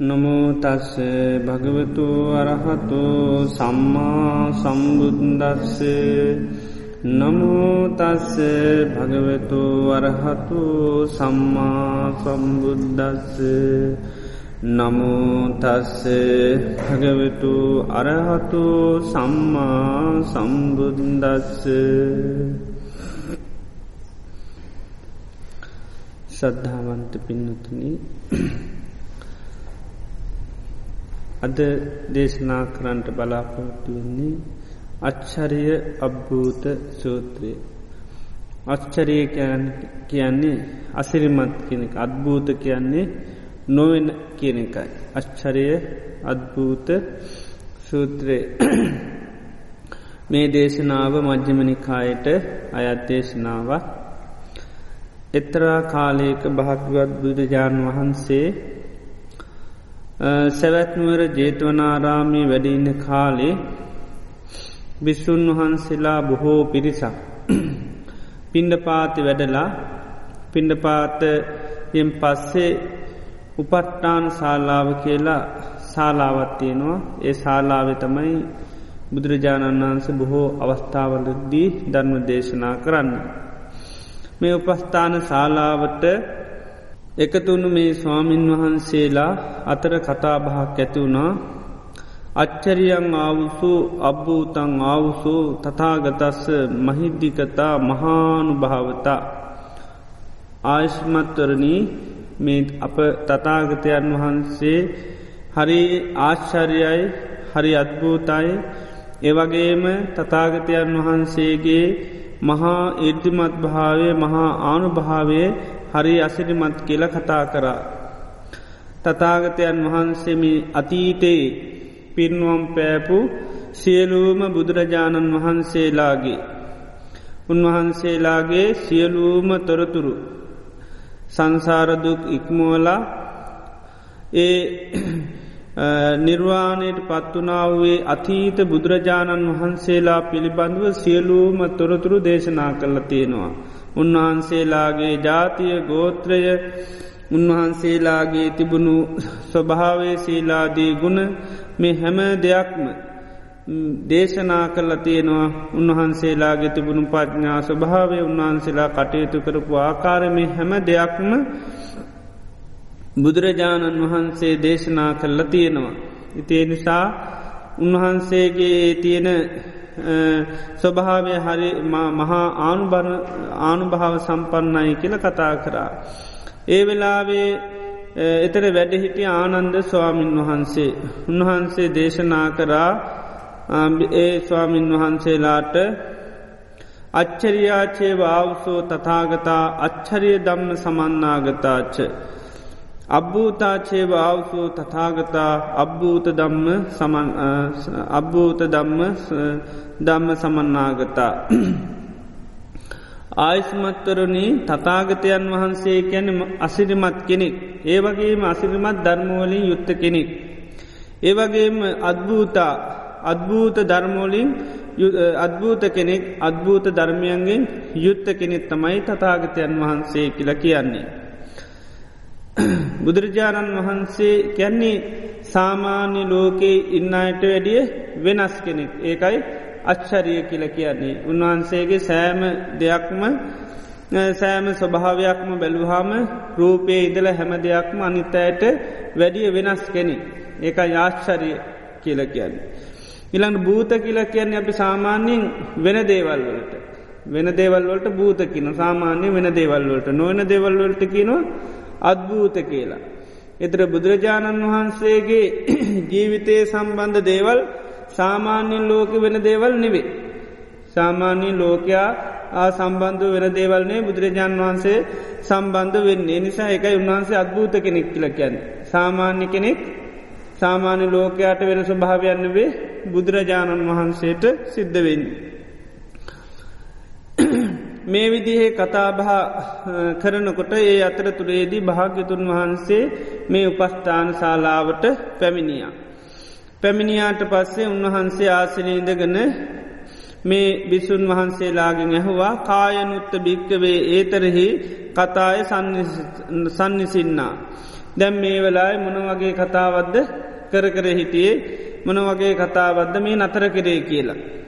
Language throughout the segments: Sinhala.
නමුතස්ස භගවතු අරහතු සම්මා සම්බුද්දස්සේ. නමුතස්ස භගවතු වරහතු සම්මා සම්බුද්දස්සේ. නමුතස්ස භගවතු අරහතු සම්මා සම්බුද්දස්ස. ශ්‍රද්ධාවන්ත පින්නතුනි අද දේශනා කරන්ට බලාපොරොත්තු වෙන්නේ අච්චරිය අබ්භූත සූත්‍රය. අච්චරිය කියන්නේ අසිරිමත් කෙනෙක අත්භූත කියන්නේ නොවෙන කියන එකයි. අච්චරිය අත්භූත සූත්‍රයේ මේ දේශනාව මජ්්‍යමනිකායට අයත් දේශනාවක් එතරා කාලයක භාග්‍යවත් බුදුරජාණන් වහන්සේ සැවැත්නුවර ජේතවනාරාමී වැඩඉන්න කාලේ බිස්සුන් වහන්සේලා බොහෝ පිරිසක්. පින්ඩ පාති වැඩලා පින්ඩ පාතයෙන් පස්සේ උපට්ටාන ශාලාව කියලා ශාලාවත්තියෙනවා ඒ ශාලාව තමයි බුදුරජාණන් වහන්සේ බොහෝ අවස්ථාවලදී ධර්ම දේශනා කරන්න. මේ උපස්ථාන ශාලාවට එකතුුණු මේ ස්වාමින් වහන්සේලා අතර කතාබහක් ඇතිවුණා අච්චරියන් ආවුසු අබ්භූතන් ආවුසු තතාගතස්ස මහිද්දිකතා මහානු භාවතා ආයශ්මත්වරණී මේ අප තතාගතයන් වහන්සේ හරි ආශ්චර්යයි හරි අත්භූතයි ඒවගේම තතාගතයන් වහන්සේගේ මහා ඉර්දිමත් භාවය මහා ආනුභාවය හරි අසිරිමත් කියල කතා කරා. තතාගතයන් වහන්සේමි අතීතයේ පින්වම් පෑපු සියලූම බුදුරජාණන් වහන්සේලාගේ උන්වහන්සේලාගේ සියලූම තොරතුරු සංසාරදුක් ඉක්මුවලා ඒ නිර්වාණයට පත්වනාවේ අතීත බුදුරජාණන් වහන්සේලා පිළිබඳව සියලූම තොරතුරු දේශනා කරල තියෙනවා. උන්වහන්සේලාගේ ජාතිය ගෝත්‍රය උන්වහන්සේලාගේ තිබුණු ස්වභාවේ සීලාදී ගුණ මේ හැම දෙයක්ම දේශනා කරල තියෙනවා උන්වහන්සේලාගේ තිබුණු පඥා ස්වභාවය උන්වහන්සේලා කටයුතු කරපු ආකාරමය හැම දෙයක්ම බුදුරජාණන් වහන්සේ දේශනා කරල තියෙනවා. ඉතිේ නිසා උන්වහන්සේගේ තියෙන ස්වභාවය හරි මහා ආනුභාව සම්පන්නයි කියල කතා කරා. ඒ වෙලාවේ එතර වැඩහිටිය ආනන්ද ස්වාමීන් වහන්සේ. උන්වහන්සේ දේශනා කරා ඒ ස්වාමීන් වහන්සේලාට අච්චරියාචේ වාවසෝ තතාගතා අච්චරිය දම්ම සමන්නාගතාච්ච. අබ්භූතාචේව අවසූ තතාගතා අබ්භූත දම්ම අබ්භූත දම්ම දම්ම සමන්නාගතා. ආයිස්මත්වරණී තතාගතයන් වහන්සේ කැන අසිරිමත් කෙනෙක්. ඒවගේම අසිරිමත් ධර්මවලින් යුත්ත කෙනෙක්. ඒවගේම අත්භූතා අත්භූත ධර්මෝලින් අත්භූත කෙනෙක් අත්භූත ධර්මයන්ගෙන් යුත්ත කෙනෙත් තමයි තතාගතයන් වහන්සේ කියල කියන්නේ. බුදුරජාණන් වහන්සේ කැන්නේ සාමාන්‍ය ලෝකයේ ඉන්න අයට වැඩිය වෙනස් කෙනෙක්. ඒකයි අච්චරිය කියල කියන්නේ. උන්වහන්සේගේ සෑම දෙයක්ම සෑම ස්වභාවයක්ම බැලුහාම රූපය ඉදල හැම දෙයක්ම අනිත්තයට වැඩිය වෙනස් කෙනෙ ඒක යාශ්චරිය කියල කියන්නේ. ඉළඟ භූත කියල කියන්නේ අපි සාමාන්‍යයෙන් වෙන දේවල් වලට. වෙන දේවල්වලට භූතකින සාමාන්‍ය වෙන දේවල්වලට නොවන දෙවල්වලට කියනවා අත්භූත කියලා. එතර බුදුරජාණන් වහන්සේගේ ජීවිතය සම්බන්ධ දේවල් සාමාන්‍යින් ලෝක වෙන දේවල් නෙවේ. සාමාන්‍යී ලෝකයා ආ සම්බන්ධ වෙන දේවල්නේ බුදුරජාණන් වහන්සේ සම්බන්ධ වෙන්නේ නිසා එකයි උන්වහන්සේ අත්භූත කෙනෙක් කියලකැන්. සාමාන්‍ය කෙනෙක් සාමාන්‍ය ලෝකයාට වෙන ස්වභාවයන්න වේ බුදුරජාණන් වහන්සේට සිද්ධ වෙන්නේ. මේ විදිහේ කතාබහ කරනකොට ඒ අතර තුරේදී භාග්‍යතුන් වහන්සේ මේ උපස්ථාන ශාලාවට පැමිණිය. පැමිණියාට පස්සේ උන්වහන්සේ ආසනීදගන මේ බිසුන් වහන්සේලාගෙන් ඇහවා කායනුත්ත භික්කවේ ඒතරෙහි කතාය සන්නිසින්නා. දැම් මේ වෙලායි මොන වගේ කතාවද්ද කර කර හිටියේ මොන වගේ කතාවද්ද මේ නතර කරේ කියලා.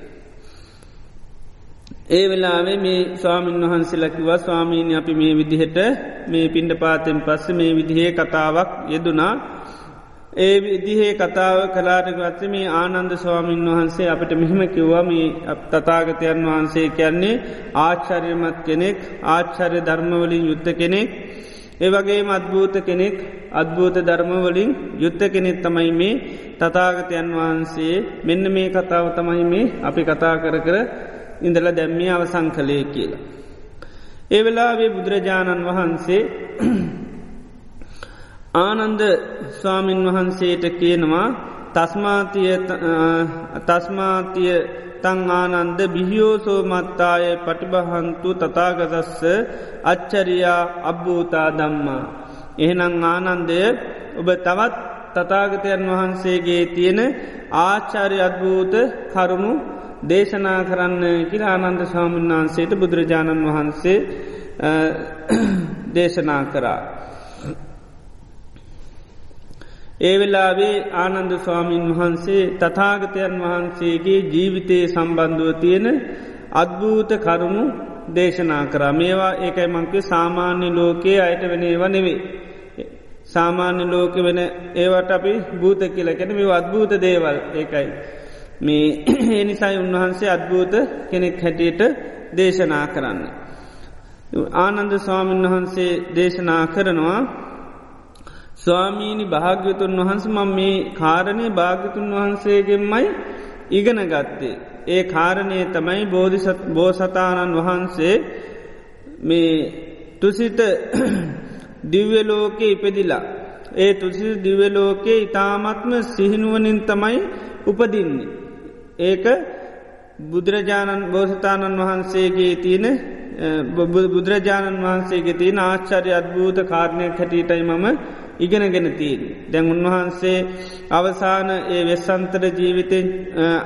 ඒ වෙලාවේ මේ ස්වාමීන් වහන්සේලකිව ස්වාමීණය අපි මේ විදිහට මේ පිණ්ඩ පාතෙන් පස්ස මේ විදිහේ කතාවක් යෙදුනා ඒ විදිහේ කතාව කලාටගත්ත මේ ආනන්ද ස්වාමීන් වහන්සේ අපට මෙහෙම කිව්වා මේ තතාගතයන් වහන්සේ කියන්නේ ආච්චර්යමත් කෙනෙක් ආච්චර්ය ධර්මවලින් යුත්ත කෙනෙක් ඒවගේ අත්භූත කෙනෙක් අත්භූත ධර්මවලින් යුත්ත කෙනෙත් තමයි මේ තතාගතයන් වහන්සේ. මෙන්න මේ කතාව තමයි මේ අපි කතා කර කර ඉඳල දැම්මිය අවසං කළේ කියලා. ඒ වෙලාවේ බුදුරජාණන් වහන්සේ ආනන්ද ස්වාමින් වහන්සේට කියනවා තස්මාතිය තස්මාතිය තං ආනන්ද බිහියෝසෝ මත්තාය පටිබහන්තු තතාගතස්ස අච්චරයා අබ්භූතා දම්මා. එහෙනම් ආනන්දය ඔබ තවත් තතාගතයන් වහන්සේගේ තියෙන ආචාරය අත්භූත කරුණු දේශනා කරන්න කියල ආනන්ද ස්වාමීන් වහන්සේට බුදුරජාණන් වහන්සේ දේශනා කරා. ඒ වෙලාවේ ආනන්ද ස්වාමීන් වහන්සේ තථාගතයන් වහන්සේගේ ජීවිතයේ සම්බන්ධුව තියෙන අත්භූත කරුණු දේශනා කරා මේවා ඒකයි මංකේ සාමාන්‍ය ලෝකයේ අයට වෙන ඒව නෙවේ. සාමාන්‍ය ලෝක වෙන ඒවට අපි භූත කියලකැන මේ අත්භූත දේවල් ඒකයි. මේ එනිසයි උන්වහන්සේ අත්භූත කෙනෙක් හැටියට දේශනා කරන්න. ආනන්ද ස්වාමීන් වහන්සේ දේශනා කරනවා ස්වාමීණි භාග්‍යතුන් වහන්ස මම මේ කාරණය භාග්‍යතුන් වහන්සේගෙන්මයි ඉගෙන ගත්තේ. ඒ කාරණය තමයි බෝධිසත් බෝසතාණන් වහන්සේ මේ තුසිත දිව්‍යලෝකෙ ඉපදිලා. ඒ තුසි දිවලෝකයේ ඉතාමත්ම සිහිනුවනින් තමයි උපදින්නේ. ඒක බුදුරජාණන් බෝසතාණන් වහන්සේගේ තියෙන බුදුරජාණන් වහන්සේගේ තියෙන ආශ්චර්ය අත්භූත කාරණයක් හැටියටයි මම ඉගෙනගෙන තිීන්. දැන් උන්වහන්සේ අවසාන ඒ වෙස්සන්තර ජීවිතෙන්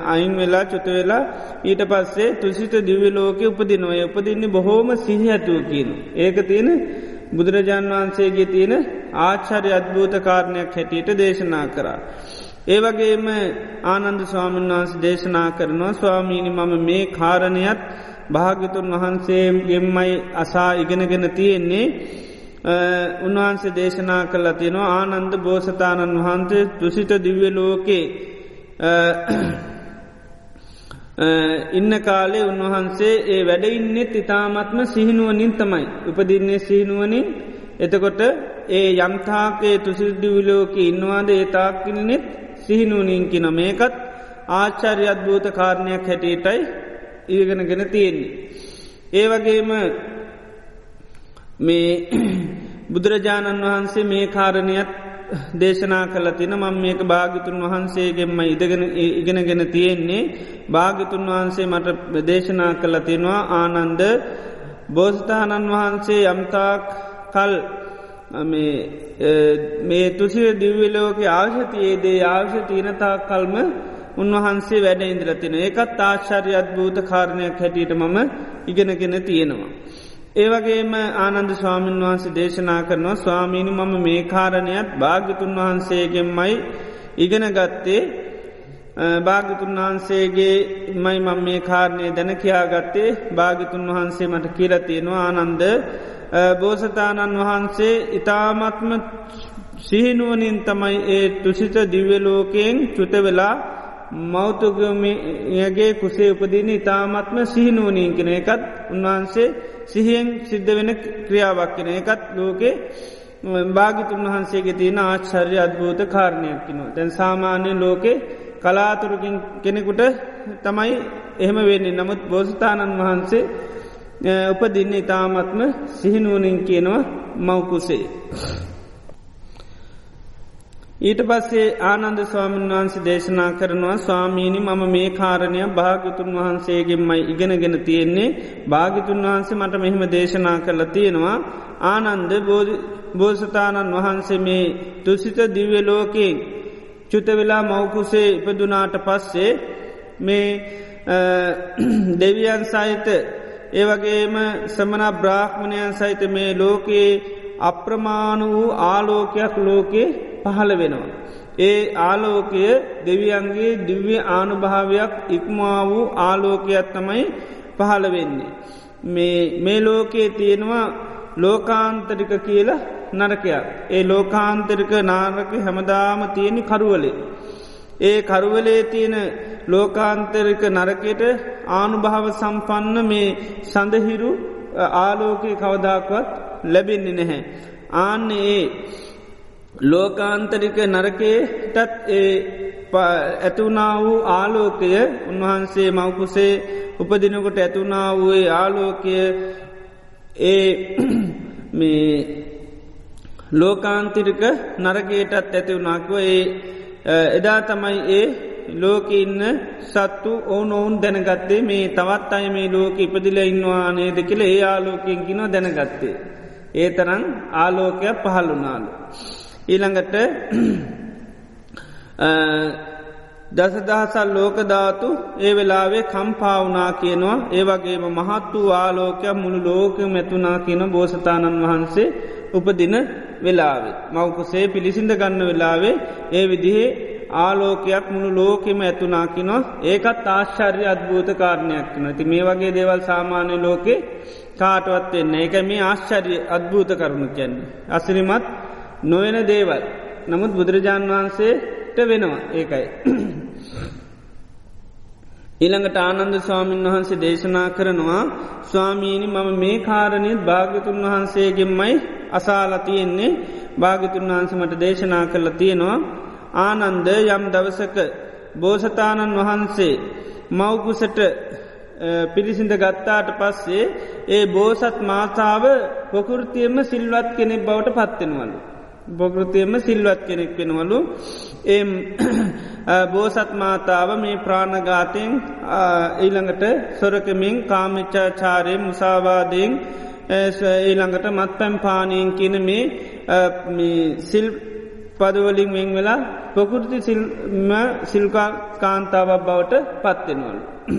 අයින් වෙලා චුත වෙලා ඊට පස්සේ තුසිත දිවිලෝක උපදිනොය උපදින්නේ බොහෝම සිහිඇතුවකින්. ඒක තියෙන බුදුරජාණන් වහන්සේගේ තියෙන ආච්චරය අත්භූත කාරණයක් හැටියට දේශනා කරා. ඒවගේම ආනන්ද ස්වාමීන් වහන්ස දේශනා කරනවා ස්වාමීණි මම මේ කාරණයත් භාගිතුන් වහන්සේගෙම්මයි අසා ඉගෙනගෙන තියෙන්නේ. උන්වහන්සේ දේශනා කළ තියෙනවා ආනන්ද බෝසතාණන් වහන්සේ තුසිත දිව්‍ය ලෝකේ ඉන්න කාලේ උන්වහන්සේ ඒ වැඩඉන්නෙත් ඉතාමත්ම සිහිනුවනින් තමයි. උපදින්නේ සිහිනුවනින්. එතකොට ඒ යම්තාකේ තුසිද්දිවිලෝක ඉන්නවාද? ඒතාක්කින්නෙත් සිහිනුවනින් කින මේකත් ආච්චර්යත් භූත කාරණයක් හැටියටයි ඒගෙන ගෙන තියෙන්නේ. ඒ වගේම මේ බුදුරජාණන් වහන්සේ මේ කාරණයත් දේශනා කල තින මං මේක භාගිතුන් වහන්සේගෙන්ම ඉදගෙන ඉගෙනගෙන තියෙන්නේ භාගිතුන් වහන්සේ මට දේශනා කළ තියෙනවා ආනන්ද බෝස්ථානන් වහන්සේ යම්තාක් කල් මේ තුසිය දිව්වලෝක ආශතියේදේ ආශ තියනතා කල්ම උන්වහන්සේ වැඩ ඉන්ද්‍රතින ඒකත් ආශ්චර්යත් භූත කාරණයක් හැටියට මම ඉගෙනගෙන තියෙනවා. ඒවගේම ආනන්ද ස්වාමීන් වහන්සේ දේශනා කරනවා ස්වාමීණි මම මේ කාරණයත් භාග්‍යතුන් වහන්සේගෙන්මයි ඉගෙන ගත්තේ භාගතුන් වහන්සේගේ මයි මං මේ කාරණය දැන කියාගත්තේ. භාගිතුන් වහන්සේ මට කියලතියෙනවා ආනන්ද බෝසතාණන් වහන්සේ ඉතාමත්ම සිහිනුවනින් තමයි ඒ තුසිත දිව්‍යලෝකයෙන් චුත වෙලා මෞතුගමගේ කුසේ උපදින ඉතාමත්ම සිහිනුවනින් කෙන එකත් උන්වහන්සේ සිහියෙන් සිද්ධ වෙන ක්‍රියාවක් කෙන එකත් ලෝකේ භාගිතුන් වහන්සේගේ තියෙන ආශ්චර්ය අත්භූත කාරණයක් කිනවා තැන් සාමාන්‍ය ලෝකේ කලාතුරකින් කෙනෙකුට තමයි එහෙම වෙන්නේ. නමුත් බෝසතාණන් වහන්සේ උපදින්න ඉතාමත්ම සිහිනුවනින් කියනවා මවකුසේ. ඊට පස්සේ ආනන්ද ස්වාමීන් වහන්සේ දේශනා කරනවා ස්වාමීණි මම මේ කාරණය භාගතුන් වහන්සේගෙන්මයි ඉගෙනගෙන තියෙන්නේ. භාගිතුන් වහන්සේ මට මෙහෙම දේශනා කරල තියෙනවා. ආනන්ද බෝසතාණන් වහන්සේ මේ තුසිත දිව්‍ය ලෝකයෙන් චුතවෙලා මවකුසේ ඉපදුනාට පස්සේ මේ දෙවියන් සහිත ඒවගේම සමන බ්‍රාහ්මණයන් සහිත මේ ලෝකයේ අප්‍රමාණ වූ ආලෝකයක් ලෝකේ පහළ වෙනවා. ඒ ආලෝකය දෙවියන්ගේ දිව්‍ය ආනුභාවයක් ඉක්මා වූ ආලෝකයක් තමයි පහළ වෙන්නේ. මේ ලෝකයේ තියෙනවා ලෝකාන්තරික කියලා නරකයක්. ඒ ලෝකාන්තරික නාරක හැමදාම තියෙන කරුවලේ. ඒ කරුවලේ තියෙන ලෝකාන්තරික නරකයට ආනුභාව සම්පන්න මේ සඳහිරු ආලෝකය කවදාක්වත් ලැබෙන්නේ නැහැ. ආන්න ඒ ලෝකාන්තරික නරකයටත් ඒ ඇතුනා වූ ආලෝකය උන්වහන්සේ මවකුසේ උපදිනකොට ඇතුනා වූේ ආලෝකය ඒ මේ ලෝකාන්තිරික නරගේටත් ඇතිවුණක්ව ඒ එදා තමයි ඒ ලෝක ඉන්න සත්තු ඕන ඔවුන් දැනගත්තේ මේ තවත් අය මේ ලෝක ඉපදිල ඉන්නවානේ දෙකළ ඒ ආලෝකයෙන් කිනො දැනගත්තේ. ඒ තරන් ආලෝකයක් පහල්ලුනාලු. ඊළඟට දසදහසල් ලෝකධාතු ඒ වෙලාවේ කම්පාවනා කියනවා ඒවගේම මහත් වූ ආලෝකයක් මුළු ලෝක මැතුනා කියන බෝසතාණන් වහන්සේ උපදින වෙලාවේ. මවකුසේ පිළිසිඳ ගන්න වෙලාවේ ඒ විදිහේ ආලෝකයක් මුළු ලෝකෙම ඇතුනා කිනො ඒකත් ආශ්චර්ය අත්භූත කාරණයක් න ති මේ වගේ දේවල් සාමාන්‍ය ලෝකෙ කාටවත් වෙන්න ඒක මේ ආශ්චර්ය අත්භූත කරුණු කියන්නේ. අසිරිමත් නොවෙන දේවල්. නමුත් බුදුරජාණන් වහන්සේට වෙනවා ඒකයි. ඊළඟට ආනන්ද ස්වාමීන් වහන්සේ දේශනා කරනවා ස්වාමීණි මම මේ කාරණයත් භාගතුන් වහන්සේගෙන්මයි අසාලා තියෙන්නේ භාගතුන් වහන්සමට දේශනා කරලා තියෙනවා ආනන්ද යම් දවසක බෝසතාණන් වහන්සේ මවකුසට පිරිසිඳ ගත්තාට පස්සේ ඒ බෝසත් මාතාව පොකෘතියම සිල්වත් කෙනෙක් බවට පත්වෙනවලු. බොකෘතියම සිල්වත් කෙනෙක් වෙනවලු ඒ බෝසත් මාතාව මේ ප්‍රාණගාතයෙන් ඊළඟට සොරකමින් කාමිච්චාචාරය මුසාවාදයෙන් ඊළඟට මත් පැම් පානයෙන් කියන මේ සිල් පදවලින් වෙන් වෙලා පොකෘති සිල්කා කාන්තාවක් බවට පත්වෙනවලු.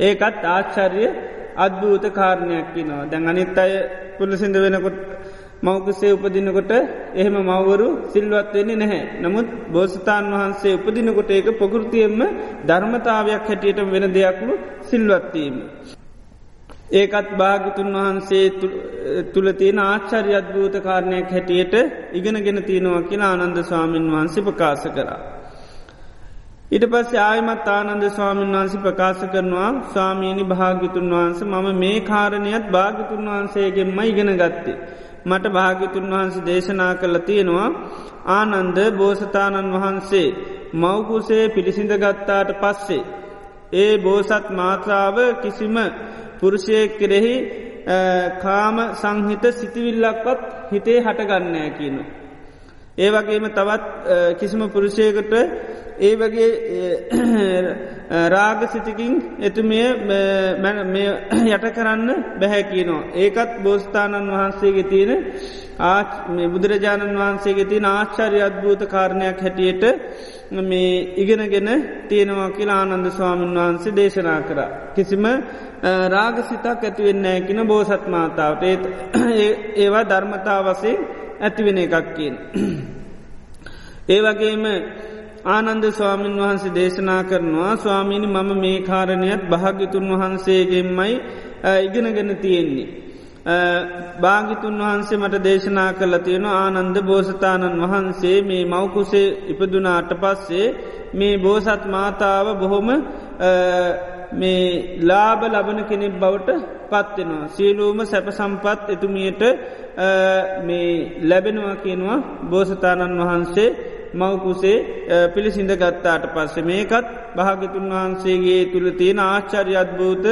ඒකත් ආශ්චර්ය අත්භූත කාරණයක් නවා දැන් අනිත් අය පුලසිද වෙනකොට මෞකසේ උපදිනකොට එහෙම මවවරු සිල්වත් වෙන්නේ නැහැ. නමුත් බෝසතාන් වහන්සේ උපදිනකොට ඒක පොකෘතියෙන්ම ධර්මතාවයක් හැටියට වෙන දෙයක්ලු සිල්වත්වීම. ඒකත් භාගිතුන් වහන්සේ තුළ තියෙන ආච්චරි අත්භූත කාරණයක් හැටියට ඉගෙනගෙන තියෙනවා කියලා ආනන්ද ස්වාමීන් වහන්සේ ප්‍රකාශ කරා. ඉට පස්ස ආයමත් ආනන්ද ස්වාමීන් වහන්සේ ප්‍රකාශ කරනවා ස්වාමීණි භාගිතුන් වහන්ස මම මේ කාරණයත් භාගිතුන් වහන්සේගෙන්ම ඉගෙන ගත්තේ. මට භාගිතුන් වහන්සේ දේශනා කළ තියෙනවා ආනන්ද බෝසතාණන් වහන්සේ මවකුසේ පිළිසිඳ ගත්තාට පස්සේ. ඒ බෝසත් මාත්‍රාව කිසිම පුරුෂයෙක් කෙරෙහි කාම සංහිත සිතිවිල්ලක්වත් හිතේ හටගන්නෑ කියනු. ඒ වගේම තවත් කිසිම පුරුෂයකට ඒ වගේ රාග සිතිකින් එතුමිය යට කරන්න බැහැකිනවා. ඒකත් බෝස්ථානන් වහන්සේගේ තියෙන ආච බුදුරජාණන් වහන්සේගේ තින ආශ්චර්ය අත්භූත කාරණයක් හැටියට මේ ඉගෙනගෙන තියෙනවා කියලා ආනන්ද ස්වාමීන් වහන්සේ දේශනා කර. කිසිම රාගසිතක් ඇතිවෙන්නෑ කියෙන බෝසත් මාතාවට ඒවා ධර්මතාව වසේ ඇතිවෙන එකක් කියෙන්. ඒ වගේම ආනන්ද ස්වාමීන් වහන්සේ දේශනා කරනවා ස්වාමීණි මම මේ කාරණයත් භාගිතුන් වහන්සේගෙන්මයි ඉගෙනගෙන තියෙන්නේ. භාගිතුන් වහන්සේ මට දේශනා කළ තියෙන ආනන්ද බෝසතාණන් වහන්සේ මේ මවකුසේ ඉපදුනාට පස්සේ මේ බෝසත් මාතාව බොහොම මේ ලාබ ලබන කෙනෙක් බවට පත්වෙනවා. සියලූම සැප සම්පත් එතුමියට මේ ලැබෙනවා කියනවා බෝසතාණන් වහන්සේ මවකුසේ පිළිසිඳ ගත්තාට පස්සේ මේකත් භාගතුන් වහන්සේගේ තුළ තියෙන ආශ්චර්ය අත්භූත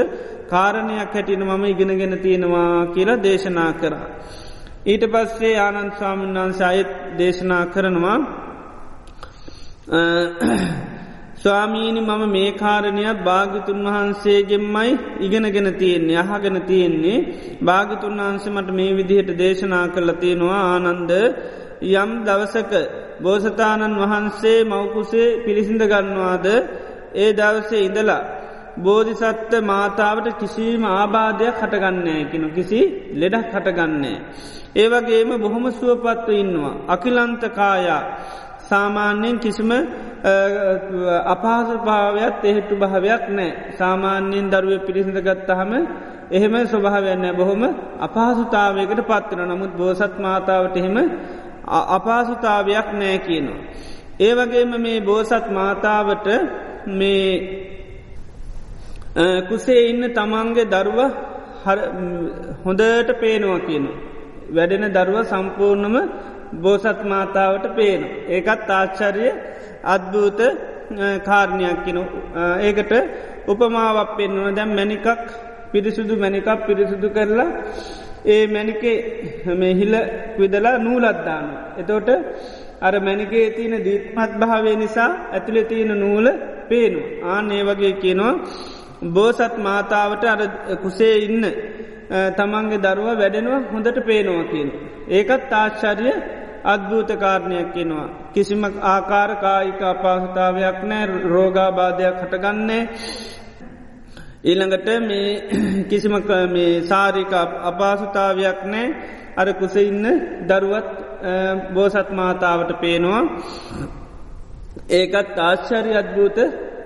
කාරණයක් හැටින මම ඉගෙනගෙන තියෙනවා කියලා දේශනා කරා. ඊට පස්සේ ආනන්ද ස්වාමීන් වහන්සේ අයත් දේශනා කරනවා ස්වාමීනි මම මේ කාරණයක් භාගිතුන් වහන්සේගෙන්මයි ඉගෙනගෙන තියෙන්නේ අහගෙන තියෙන්නේ භාගිතුන් වහන්සේ මට මේ විදිහට දේශනා කරල තියෙනවා ආනන්ද යම් දවසක බෝසතාණන් වහන්සේ මවකුසේ පිළිසිඳ ගන්නවාද? ඒ දවසේ ඉඳලා බෝධිසත්ත මාතාවට කිසිීම ආබාධයක් හටගන්නේ කිනු. කිසි ලෙඩක් හටගන්නේ. ඒවගේම බොහොම සුවපත්ව ඉන්නවා. අකිලන්තකායා සාමාන්‍යයෙන් කිසිම අපහස භාවයක් එහෙට්ටු භාවයක් නෑ සාමාන්‍යයෙන් දරුව පිරිසිඳ ගත්තහම එහෙම ස්වභාවයන්න බොහොම අපහසුතාවයකට පත්වන නමුත් බෝසත් මාතාවට එහෙම අපහසුතාවයක් නෑ කියනවා. ඒ වගේම මේ බෝසත් මාතාවට මේ කුසේ ඉන්න තමන්ගේ දරුව හොඳට පේනවා කියනවා. වැඩෙන දරුව සම්පූර්ණම බෝසත් මාතාවට පේන. ඒකත් ආච්චරිය අද්භූත කාරණයක් කෙන ඒකට උපමාවක් පෙන්වන දැම් මැනිකක් පිරිසුදු මැනිකක් පිරිසුදු කරලා ඒ මැනිකේ මේ හිල විදලා නූලත්දාන්න. එතෝට අර මැනිකේ තියෙන දීත්මත් භාවේ නිසා ඇතුළෙ තියෙන නූල පේනු. ආන ඒ වගේ කියනවා බෝසත් මාතාවට අර කුසේ ඉන්න තමන්ගේ දරුව වැඩෙනවා හොඳට පේනවා කියන. ඒකත් ආශ්චරිය අද්භූත කාරණයක් කෙනවා. කිසිම ආකාර කායික අපාසතාවයක් නෑ රෝගාබාධයක් හටගන්නේ. ඊළඟට මේ කිසිම මේ සාරික අපාසුතාවයක් නෑ අර කුස ඉන්න දරුවත් බෝසත් මාතාවට පේනවා ඒකත් ආශ්චරි අද්භූත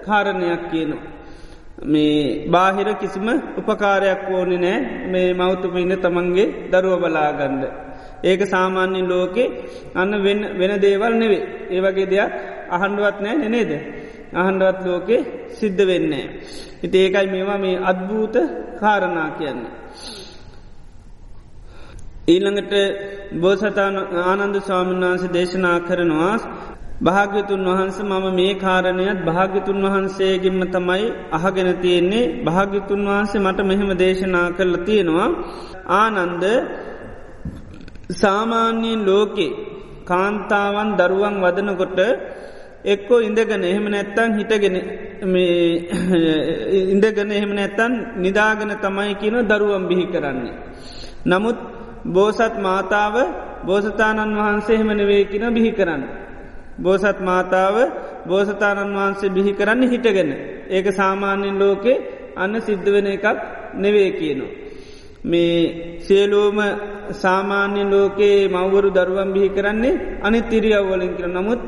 කාරණයක් කියනවා. මේ බාහිර කිසිම උපකාරයක් ඕනෙ නෑ මේ මෞතුපඉන්න තමන්ගේ දරුව බලාගණ්ඩ. ඒක සාමාන්‍යින් ලෝකෙ අන්න වෙන දේවල් නෙවේ. ඒවගේ දෙයක් අහන්ඩුවත් නෑ නෙනේද. අහන්ඩුවත් ලෝකෙ සිද්ධ වෙන්නේ. ඉති ඒකයි මේවා මේ අද්භූත කාරණා කියන්නේ. ඊළඟට බෝසතාන ආනන්ද ස්වාමීන් වහන්සේ දේශනා කරනවා භාග්‍යතුන් වහන්ස මම මේ කාරණයත් භාග්‍යතුන් වහන්සේගෙන්ම තමයි අහගෙන තියෙන්නේ භාග්‍යතුන් වහන්සේ මට මෙහෙම දේශනා කරල තියෙනවා ආනන්ද සාමාන්‍යයෙන් ලෝකේ කාන්තාවන් දරුවන් වදනකොට එක්කෝ ඉඳගෙන එහෙම නැත්තන් හිටගෙන ඉඳගෙන එහෙම නැත්තන් නිදාගෙන තමයි කියන දරුවම් බිහි කරන්නේ. නමුත් බෝසත් මාතාව බෝසතාණන් වහන්සේ එහෙමනවේ කියන බිහි කරන්න. බෝසත් මාතාව බෝසතාණන් වහන්සේ බිහි කරන්න හිටගෙන. ඒක සාමාන්‍යින් ලෝකේ අන්න සිද්ධ වෙන එකක් නෙවේ කියනවා. මේ සියලූම සාමාන්‍ය ලෝකයේ මව්වරු දරුවන් බිහි කරන්නේ අනි තිරියව්වලින් කර නමුත්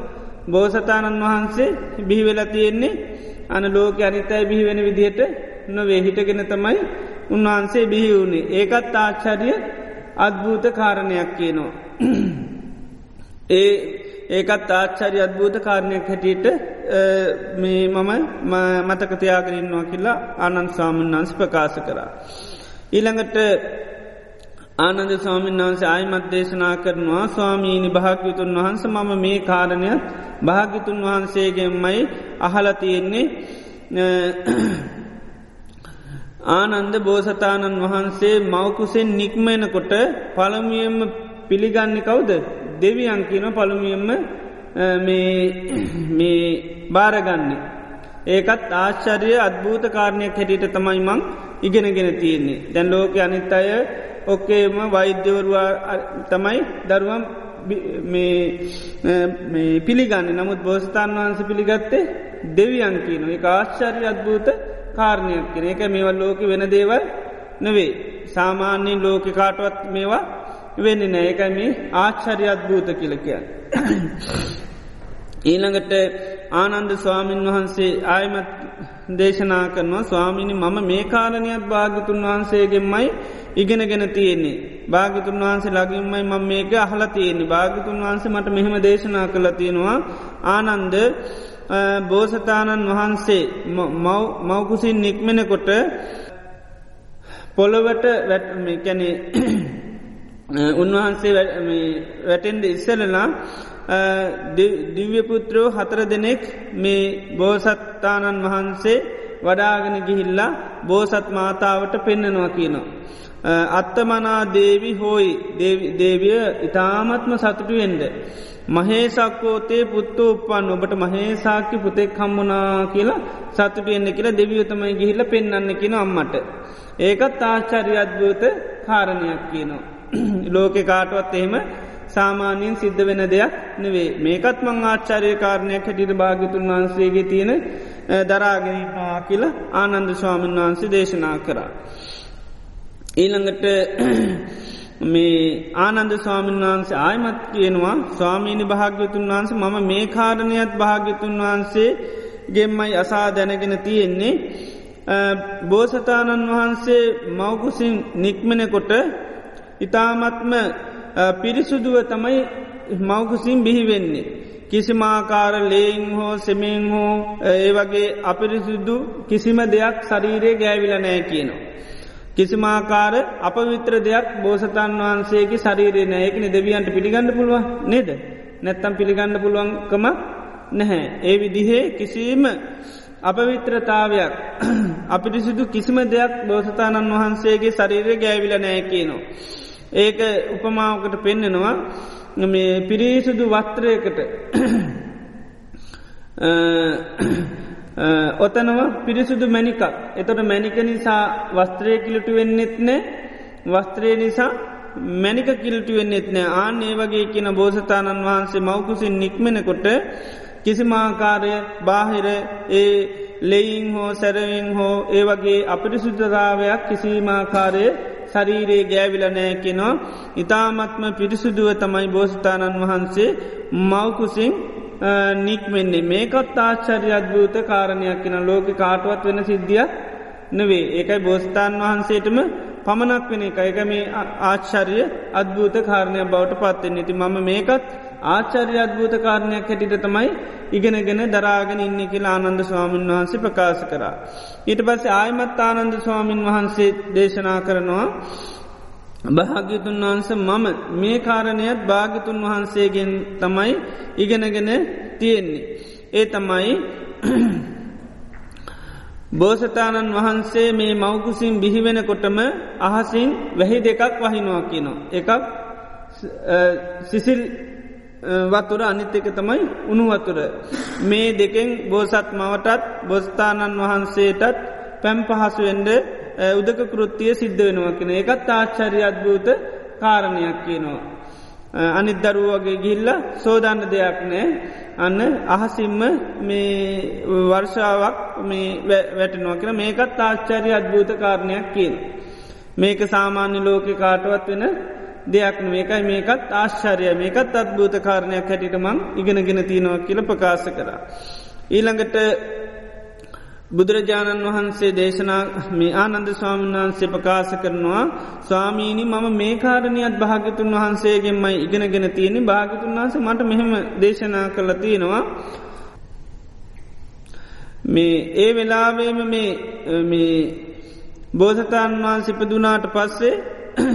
බෝසතාණන් වහන්සේ බිහිවෙලා තියෙන්නේ අන ලෝක අනිතයි බිහිවෙන විදිහට නොවේ හිටගෙන තමයි උන්වහන්සේ බිහි වුණේ ඒකත් ආච්චරිය අත්භූත කාරණයක් කියනවා. ඒ ඒකත් ආච්චරි අත්භූත කාරණයක් හැටියට මේ මම මතකතයාගරන්නවා කියලා ආනන් සාමන් වන්ස ප්‍රකාශ කරා. ඊළඟට ආනන්ද ස්වාමීන් වහන්සේ අයිමත් දේශනා කරනවා ස්වාමීණි භාග්‍යතුන් වහන්ස මම මේ කාරණයක් භාග්‍යතුන් වහන්සේගෙන්මයි අහලතියෙන්නේ ආනන්ද බෝසතාණන් වහන්සේ මවකුසෙන් නික්මෙනකොට පළමියම්ම පිළිගන්න කවුද දෙවියන් කියන පළමියම්ම මේ බාරගන්නේ. ඒකත් ආශ්චරිය අත්භූත කාරණයක් හැටියට තමයි මං ඉගෙනගෙන තියෙන්නේ. දැන් ලෝක අනිත් අය ඔක්කේම වෛද්‍යවරවා තමයි දරුවම් පිළිගන්න නමුත් බෝස්ථාන් වහන්ස පිළිගත්තේ දෙවියන් කියන එක ආශ්චර්ය අත්භූත කාරණයක් කෙන එක මේවල් ලෝක වෙන දේවල් නෙවේ. සාමාන්‍යයෙන් ලෝක කාටවත් මේවා වෙන්න නෑ එකම ආශ්චර්ය අත්භූත කියලකයන්. ඊළඟට ආනන්ද ස්වාමීන් වහන්සේ ආයමත් දේශනා කරනවා ස්වාමිනි මම මේ කාරණයක් භාගිතුන් වහන්සේගෙන්මයි ඉගෙනගෙන තියෙන්නේ. භාගිතුන් වහන්සේ ලගින්මයි මම මේක අහල තියෙන්නේ භාගිතුන් වහන්සේ මට මෙහෙම දේශනා කළ තියෙනවා ආනන්ද බෝසතාණන් වහන්සේ මවකුසින් නික්මෙනකොට පොළොවට වැැැනේ උන්වහන්සේ වැටෙන්ඩ ඉස්සලලා දිව්‍යපුත්‍රෝ හතර දෙනෙක් මේ බෝසත්තානන් වහන්සේ වඩාගෙන ගිහිල්ලා බෝසත් මාතාවට පෙන්නනවා කියනවා. අත්තමනා දේවි හෝයි දේවිය ඉතාමත්ම සතුටු වෙන්ඩ. මහේසක්කෝතේ පුත්තු උපන් ඔබට මහේසාක්‍ය පුතෙක් හම්මුණා කියලා සතුටුවෙන්න්න කියලා දෙවියතමයි ගිහිල්ල පෙන්න්න කියෙන අම්මට. ඒකත් ආශ්චරියද්භූත කාරණයක් කියනවා. ලෝකෙ කාටුවත් එහෙම සාමාන්‍යයෙන් සිද්ධ වෙන දෙයක් නෙවේ මේකත් මං ආච්චාරය කාරණයක් හැටිට භාගිතුන් වහන්සේගේ තියෙන දරාගෙනවා කියල ආනන්ද ස්වාමීන් වහන්සේ දේශනා කරා. ඊළඟට මේ ආනන්ද ස්වාමීන් වහන්සේ ආයමත් කියනවා ස්වාමීණි භාග්‍යතුන් වහන්සේ මම මේ කාරණයත් භාග්‍යතුන් වහන්සේ ගෙම්මයි අසා දැනගෙන තියෙන්නේ බෝසතාණන් වහන්සේ මවකුසින් නික්මෙනකොට ඉතාමත්ම පිරිසුදුව තමයි මවකුසින් බිහිවෙන්නේ. කිසිමාකාර ලේයින් හෝ සෙමෙන් හෝ ඒ වගේ අපිරිසුද්දු කිසිම දෙයක් ශරීරයේ ගෑවිල නෑ කියනවා. කිසිමාකාර අප විත්‍ර දෙයක් බෝසතන් වහන්සේගේ ශරීරය නෑයකන දෙවියන්ට පිළිගන්න පුළුවන් නේද. නැත්තම් පිළිගන්න පුළුවන්කම නැහැ. ඒ විදිහේ කිසිීම අපවිත්‍රතාවයක් අපිරිසිදු කිසිම දෙයක් බෝසතාණන් වහන්සේගේ ශරීරය ගෑවිල නෑ කියනවා. ඒක උපමාවකට පෙන්නෙනවා. මේ පිරිසුදු වස්ත්‍රයකට ඔතනව පිරිසුදු මැනිකක් එතොට මැනික නිසා වස්ත්‍රය කිලිටු වෙන්නෙත් නෑ. වස්ත්‍රය නිසා මැනික කිල්ටු වෙන්නෙත් නෑ. ආන ඒ වගේ කියන බෝසතාණන් වහන්සේ මවකුසින් නික්මෙනකොට කිසිමාකාරය බාහිර ඒ ලෙයින් හෝ සැරවින් හෝ ඒ වගේ අපිරිසුද්ධතාවයක් කිසිමාකාරය ශරීරයේ ගෑවිල නෑ කෙනවා ඉතාමත්ම පිරිසුදුව තමයි බෝස්ථාණන් වහන්සේ මවකුසින් නික්මෙන්නේ. මේකත් ආශ්චරි අද්භූත කාරණයක් කෙන ලෝක කාටුවත් වෙන සිද්ධියක් නවේ ඒකයි බෝස්ථාන් වහන්සේටම පමණක් වෙන එක එක මේ ආශ්චරිය අද්භූත කාරණය බවට පත්වෙන් ඇති මම මේකත් ආචර්ය අද්භූත කාරණයක් හැටිට තමයි ඉගෙනගෙන දරාගෙන ඉන්න කියලා ආනන්ද ස්වාමීන් වහන්සේ ප්‍රකාශ කරා. ඊට පස්සේ ආයමත් ආනන්ද ස්වාමීන් වහන්සේ දේශනා කරනවා භාග්‍යතුන් වහන්ස මම මේ කාරණයත් භාගිතුන් වහන්සේගෙන් තමයි ඉගෙනගෙන තියෙන්නේ. ඒ තමයි බෝසතාණන් වහන්සේ මේ මවකුසින් බිහිවෙන කොටම අහසින් වැහි දෙකක් වහිනවා කියනවා. එකක් සිසිල් වතුර අනිත් එක තමයි උනුවතුර. මේ දෙකෙන් බෝසත් මවටත් බොස්ථානන් වහන්සේටත් පැම් පහසුවෙන්ඩ උදක කෘත්තිය සිද්ධ වෙනවා කෙන එකත් ආච්චරි අද්භූත කාරණයක් කියනවා. අනිත් දරුවගේ ගිල්ල සෝදන්න දෙයක් නෑ අන්න අහසිම්ම මේ වර්ෂාවක් මේ වැටනවා කියෙන මේකත් ආච්චරි අද්භූත කාරණයක් කියන. මේක සාමාන්‍ය ලෝක කාටවත් වෙන දෙයක් මේකයි මේකත් ආශ්චරය මේකත් අත්භූත කාරණයක් හැටිට මං ඉගෙනගෙන තියෙනවා කියල ප්‍රකාශ කරා. ඊළඟට බුදුරජාණන් වහන්සේ දේශනා මේ ආනන්ද ස්වාමීන් වහන්සේ ප්‍රකාශ කරනවා ස්වාමීණි මම මේ කාරණයත් භාගතුන් වහන්සේගෙන්මයි ඉගෙනගෙන තියෙන භාගතුන් වහන්ස මට මෙහෙම දේශනා කළ තියෙනවා. මේ ඒ වෙලාවේම මේ බෝසතාන් වහන්සිපදුනාට පස්සේ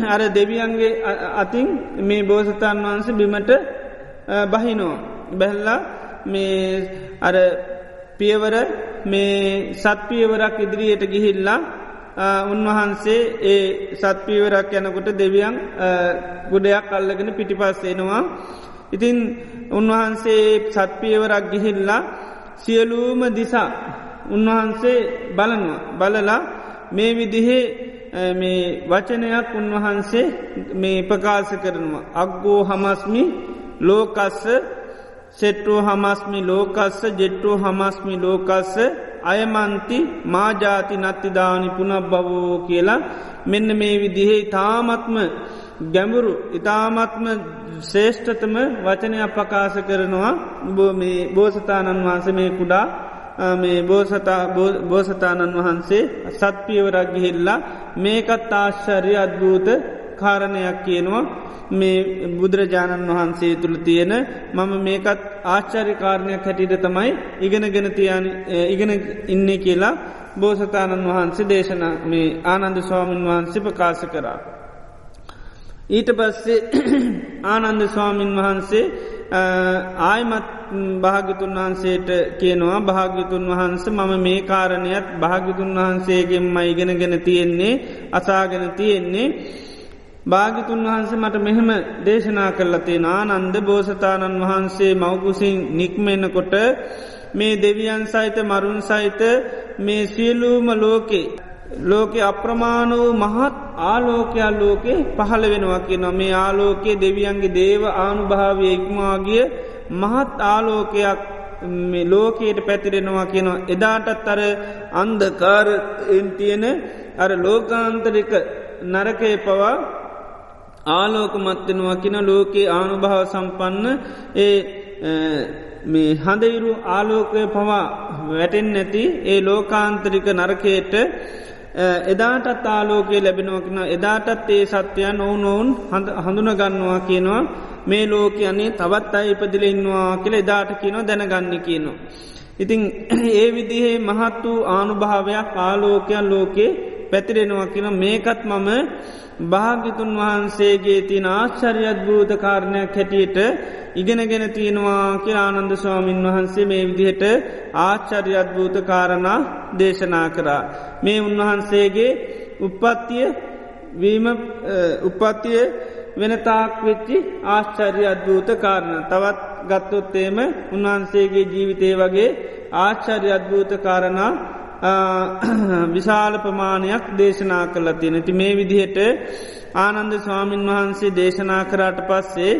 අර දෙවියන්ගේ අතින් මේ බෝසතාන් වහන්ස බිමට බහිනෝ බැහල්ලා මේ අර පියවර මේ සත්පියවරක් ඉදිරියට ගිහිල්ලා උන්වහන්සේ ඒ සත්පීවරක් යනකොට දෙවියන් ගුඩයක් අල්ලගෙන පිටිපස්සේනවා. ඉතින් උන්වහන්සේ සත්පියවරක් ගිහිල්ලා සියලූම දිසා උන්වහන්සේ බලනවා බලලා මේ විදිහේ මේ වචනයක් උන්වහන්සේ මේ ප්‍රකාශ කරනවා. අක්ගෝ හමස්මි ලෝකස්ස සෙට්ටෝ හමස්මි ලෝකස්ස ජෙට්ටෝ හමස්මි ලෝකස්ස අයමන්ති මාජාති නත්තිදානි පුනක් බවෝ කියලා මෙන්න මේ විදිහේ තාමත්ම ගැඹුරු ඉතාමත්ම ශේෂ්ඨතම වචනයක් ප්‍රකාශ කරනවා බෝසතාණන් වහන්ස මේ කුඩා මේ බෝසතාණන් වහන්සේ සත්පියවරක් ගිහිල්ලා මේකත් ආශ්චර්ය අද්භූත කාරණයක් කියනවා මේ බුදුරජාණන් වහන්සේ තුළ තියෙන මම මේකත් ආශ්චරි කාරණයක් හැටිට තමයි ඉගෙනගෙන තියන ඉගෙන ඉන්න කියලා බෝසතාණන් වහන්සේ දේශන මේ ආනන්ද ස්වාමීන් වහන්සේ ප්‍රකාශ කරා. ඊට පස්සේ ආනන්ද ස්වාමීන් වහන්සේ ආයමත් භාගිතුන් වහන්සේට කියනවා භාගිතුන් වහන්ස මම මේ කාරණයත් භාගිතුන් වහන්සේගෙන් මයිගෙනගෙන තියෙන්නේ අසාගෙන තියෙන්නේ. භාගිතුන් වහන්ස මට මෙහෙම දේශනා කරලතිේ ආනන්ද බෝසතාණන් වහන්සේ මවකුසින් නික්මෙන්නකොට මේ දෙවියන් සහිත මරුන් සහිත මේ සියලූම ලෝකේ ලෝකෙ අප්‍රමාණ වූ මහත් ආලෝකයක් ලෝකේ පහළ වෙනවා කිය නො මේ ආලෝකයේ දෙවියන්ගේ දේව ආනුභාවය ඉක්මාගිය මහත් ආලෝකයක් මේ ලෝකයට පැතිරෙනවා කියනවා. එදාටත් අර අන්දකාර එන්තියන අර ලෝකාන්තරික නරකය පවා ආලෝක මත්වෙනවා කියෙන ලෝකයේ ආනුභාව සම්පන්න ඒ මේ හඳයිරු ආලෝකය පවා වැටෙන් නැති ඒ ලෝකාන්තරික නරකයට එදාටත් ආලෝකයේ ලැබෙනවකින එදාටත් ඒ සත්‍යයන් ඔවුන් ඔවුන් හඳුනගන්නවා කියනවා මේ ලෝකයන්නේ තවත් අයි ඉපදිල ඉන්නවා කියල එදාට කියනවා දැනගන්න කියනවා. ඉතිං ඒ විදිහේ මහත් වූ ආනුභාවයක් ආලෝකයන් ලෝකේ පැතිරෙනවා කියන මේකත් මම භාගිතුන් වහන්සේගේ තින ආශ්චරියත් භූත කාරණයක් හැටියට ඉගෙනගෙන තියෙනවා කිය ආනන්ද ස්වාමීන් වහන්සේ මේ විදිහට ආච්චරියත් භූත කාරණා දේශනා කරා. මේ උන්වහන්සේගේ උපත්තිය වීම උපත්තිය වෙනතාක් වෙච්චි ආශ්චර්ය අද්භූත කාරණ තවත් ගත්තොත්තේම උන්වහන්සේගේ ජීවිතය වගේ ආශ්චර්ය අද්භූත කාරණා විශාල ප්‍රමාණයක් දේශනා කළ තියෙන ති මේ විදිහට ආනන්ද ස්වාමීන් වහන්සේ දේශනා කරාට පස්සේ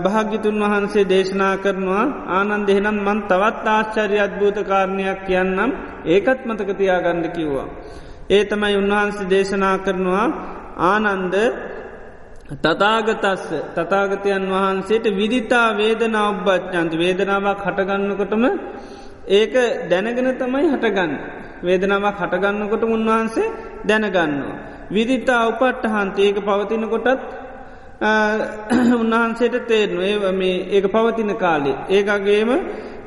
භාගිතුන් වහන්සේ දේශනා කරනවා ආනන්ද එහෙනම් මන් තවත් ආශ්චර්ය අද්භූත කාරණයක් කියන්නම්. ඒකත් මතකතියා ගණ්ඩ කිව්වා. ඒ තමයි උන්වහන්සේ දේශනා කරනවා ආනන්ද තතාගතස්ස තතාගතයන් වහන්සේට විදිතා වේදනා ඔබ්බච්චන්ත වේදනාවක් හටගන්නකොටම ඒක දැනගෙන තමයි හටගන්න. වේදනාවක් හටගන්නකොට උන්වහන්සේ දැනගන්නවා. විදිතා උපට්ට හන්ත ඒක පවතිනකොටත් උන්වහන්සේට තේරනු ඒ මේ ඒක පවතින කාලේ. ඒකගේම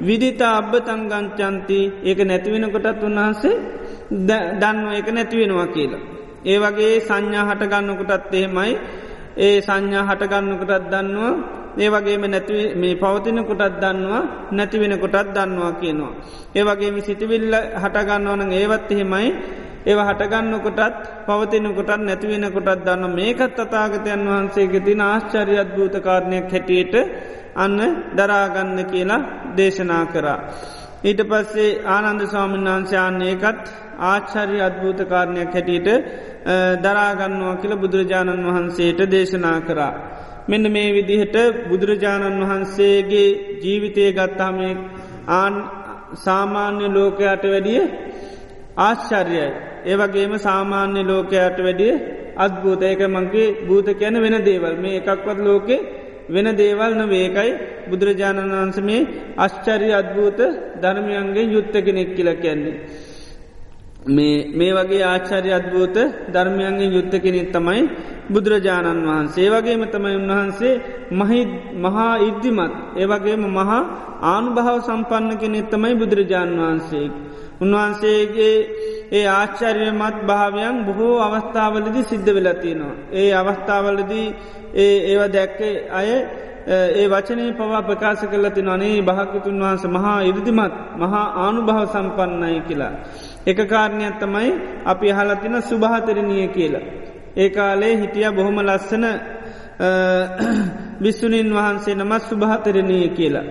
විදිතා අබ්බ තංගංචන්ති ඒක නැතිවෙනකොටත් උන්වහන්සේ දන්න ඒක නැතිවෙනවා කියලා. ඒ වගේ සංඥා හටගන්නකොටත් එහෙමයි ඒ සංඥා හටගන්නකොටත් දන්නවා ඒ වගේම නැති මේ පවතින කොටත් දන්නවා නැතිවෙන කොටත් දන්නවා කියනවා. ඒ වගේම සිටිවිල්ල හටගන්නවන ඒවත් එහෙමයි ඒව හටගන්න කොටත් පවතින කොටත් නැතිවෙන කොටත් දන්න මේකත් අතාගතයන් වහන්සේගේ තින ආශ්චරියත් භූත කාරණයක් හැටියට අන්න දරාගන්න කියලා දේශනා කරා. ඊට පස්සේ ආනන්ද ස්වාමීන් වහන්සයාන්නේකත් ආච්චරි අද්භූත කාරණයක් හැටියට දරාගන්නවා කියල බුදුරජාණන් වහන්සේට දේශනා කරා. මෙන්න මේ විදිහට බුදුරජාණන් වහන්සේගේ ජීවිතය ගත්තාමේ ආන් සාමාන්‍ය ලෝකයට වැඩිය ආශ්චර්යයි. ඒවගේම සාමාන්‍ය ලෝකයට වැඩිය අත්භූතයක මංගේ භූත කියන වෙන දේවල් මේ එකක්වත් ලෝකේ වෙන දේවල් න වේකයි බුදුරජාණන් වහන්ස මේ අශ්චරි අත්භූත ධර්මයන්ගේ යුත්ත කෙනෙක් කියල කියන්නේ. මේ වගේ ආචාරය අත්භූත ධර්මයන්ගේ යුත්ත කෙනෙක් තමයි බුදුරජාණන් වහන්සේ වගේම තමයි උන්වහන්සේ මහි මහා ඉද්ධිමත් ඒවගේම මහා ආනුභාව සම්පන්න කෙනෙත් තමයි බුදුරජාණන් වහන්සේ. උන්වහන්සේගේ ඒ ආශ්චර්යමත් භාවයන් බොහෝ අවස්ථාවලදි සිද්ධ වෙලතිනවා. ඒ අවස්ථාවලදී ඒ ඒව දැක්කේ අය ඒ වචනය පවා ප්‍රකාශ කල තින අනේ භාකතුන් වහන්ස මහා ඉරදිමත් මහා ආනුභාව සම්පන්නයි කියලා. එක කාරණයක් තමයි අපි අහලතින සුභාතරණිය කියලා. ඒ කාලේ හිටිය බොහොම ලස්සන විස්සුනින් වහන්සේ නමත් සුභාතරණය කියලා.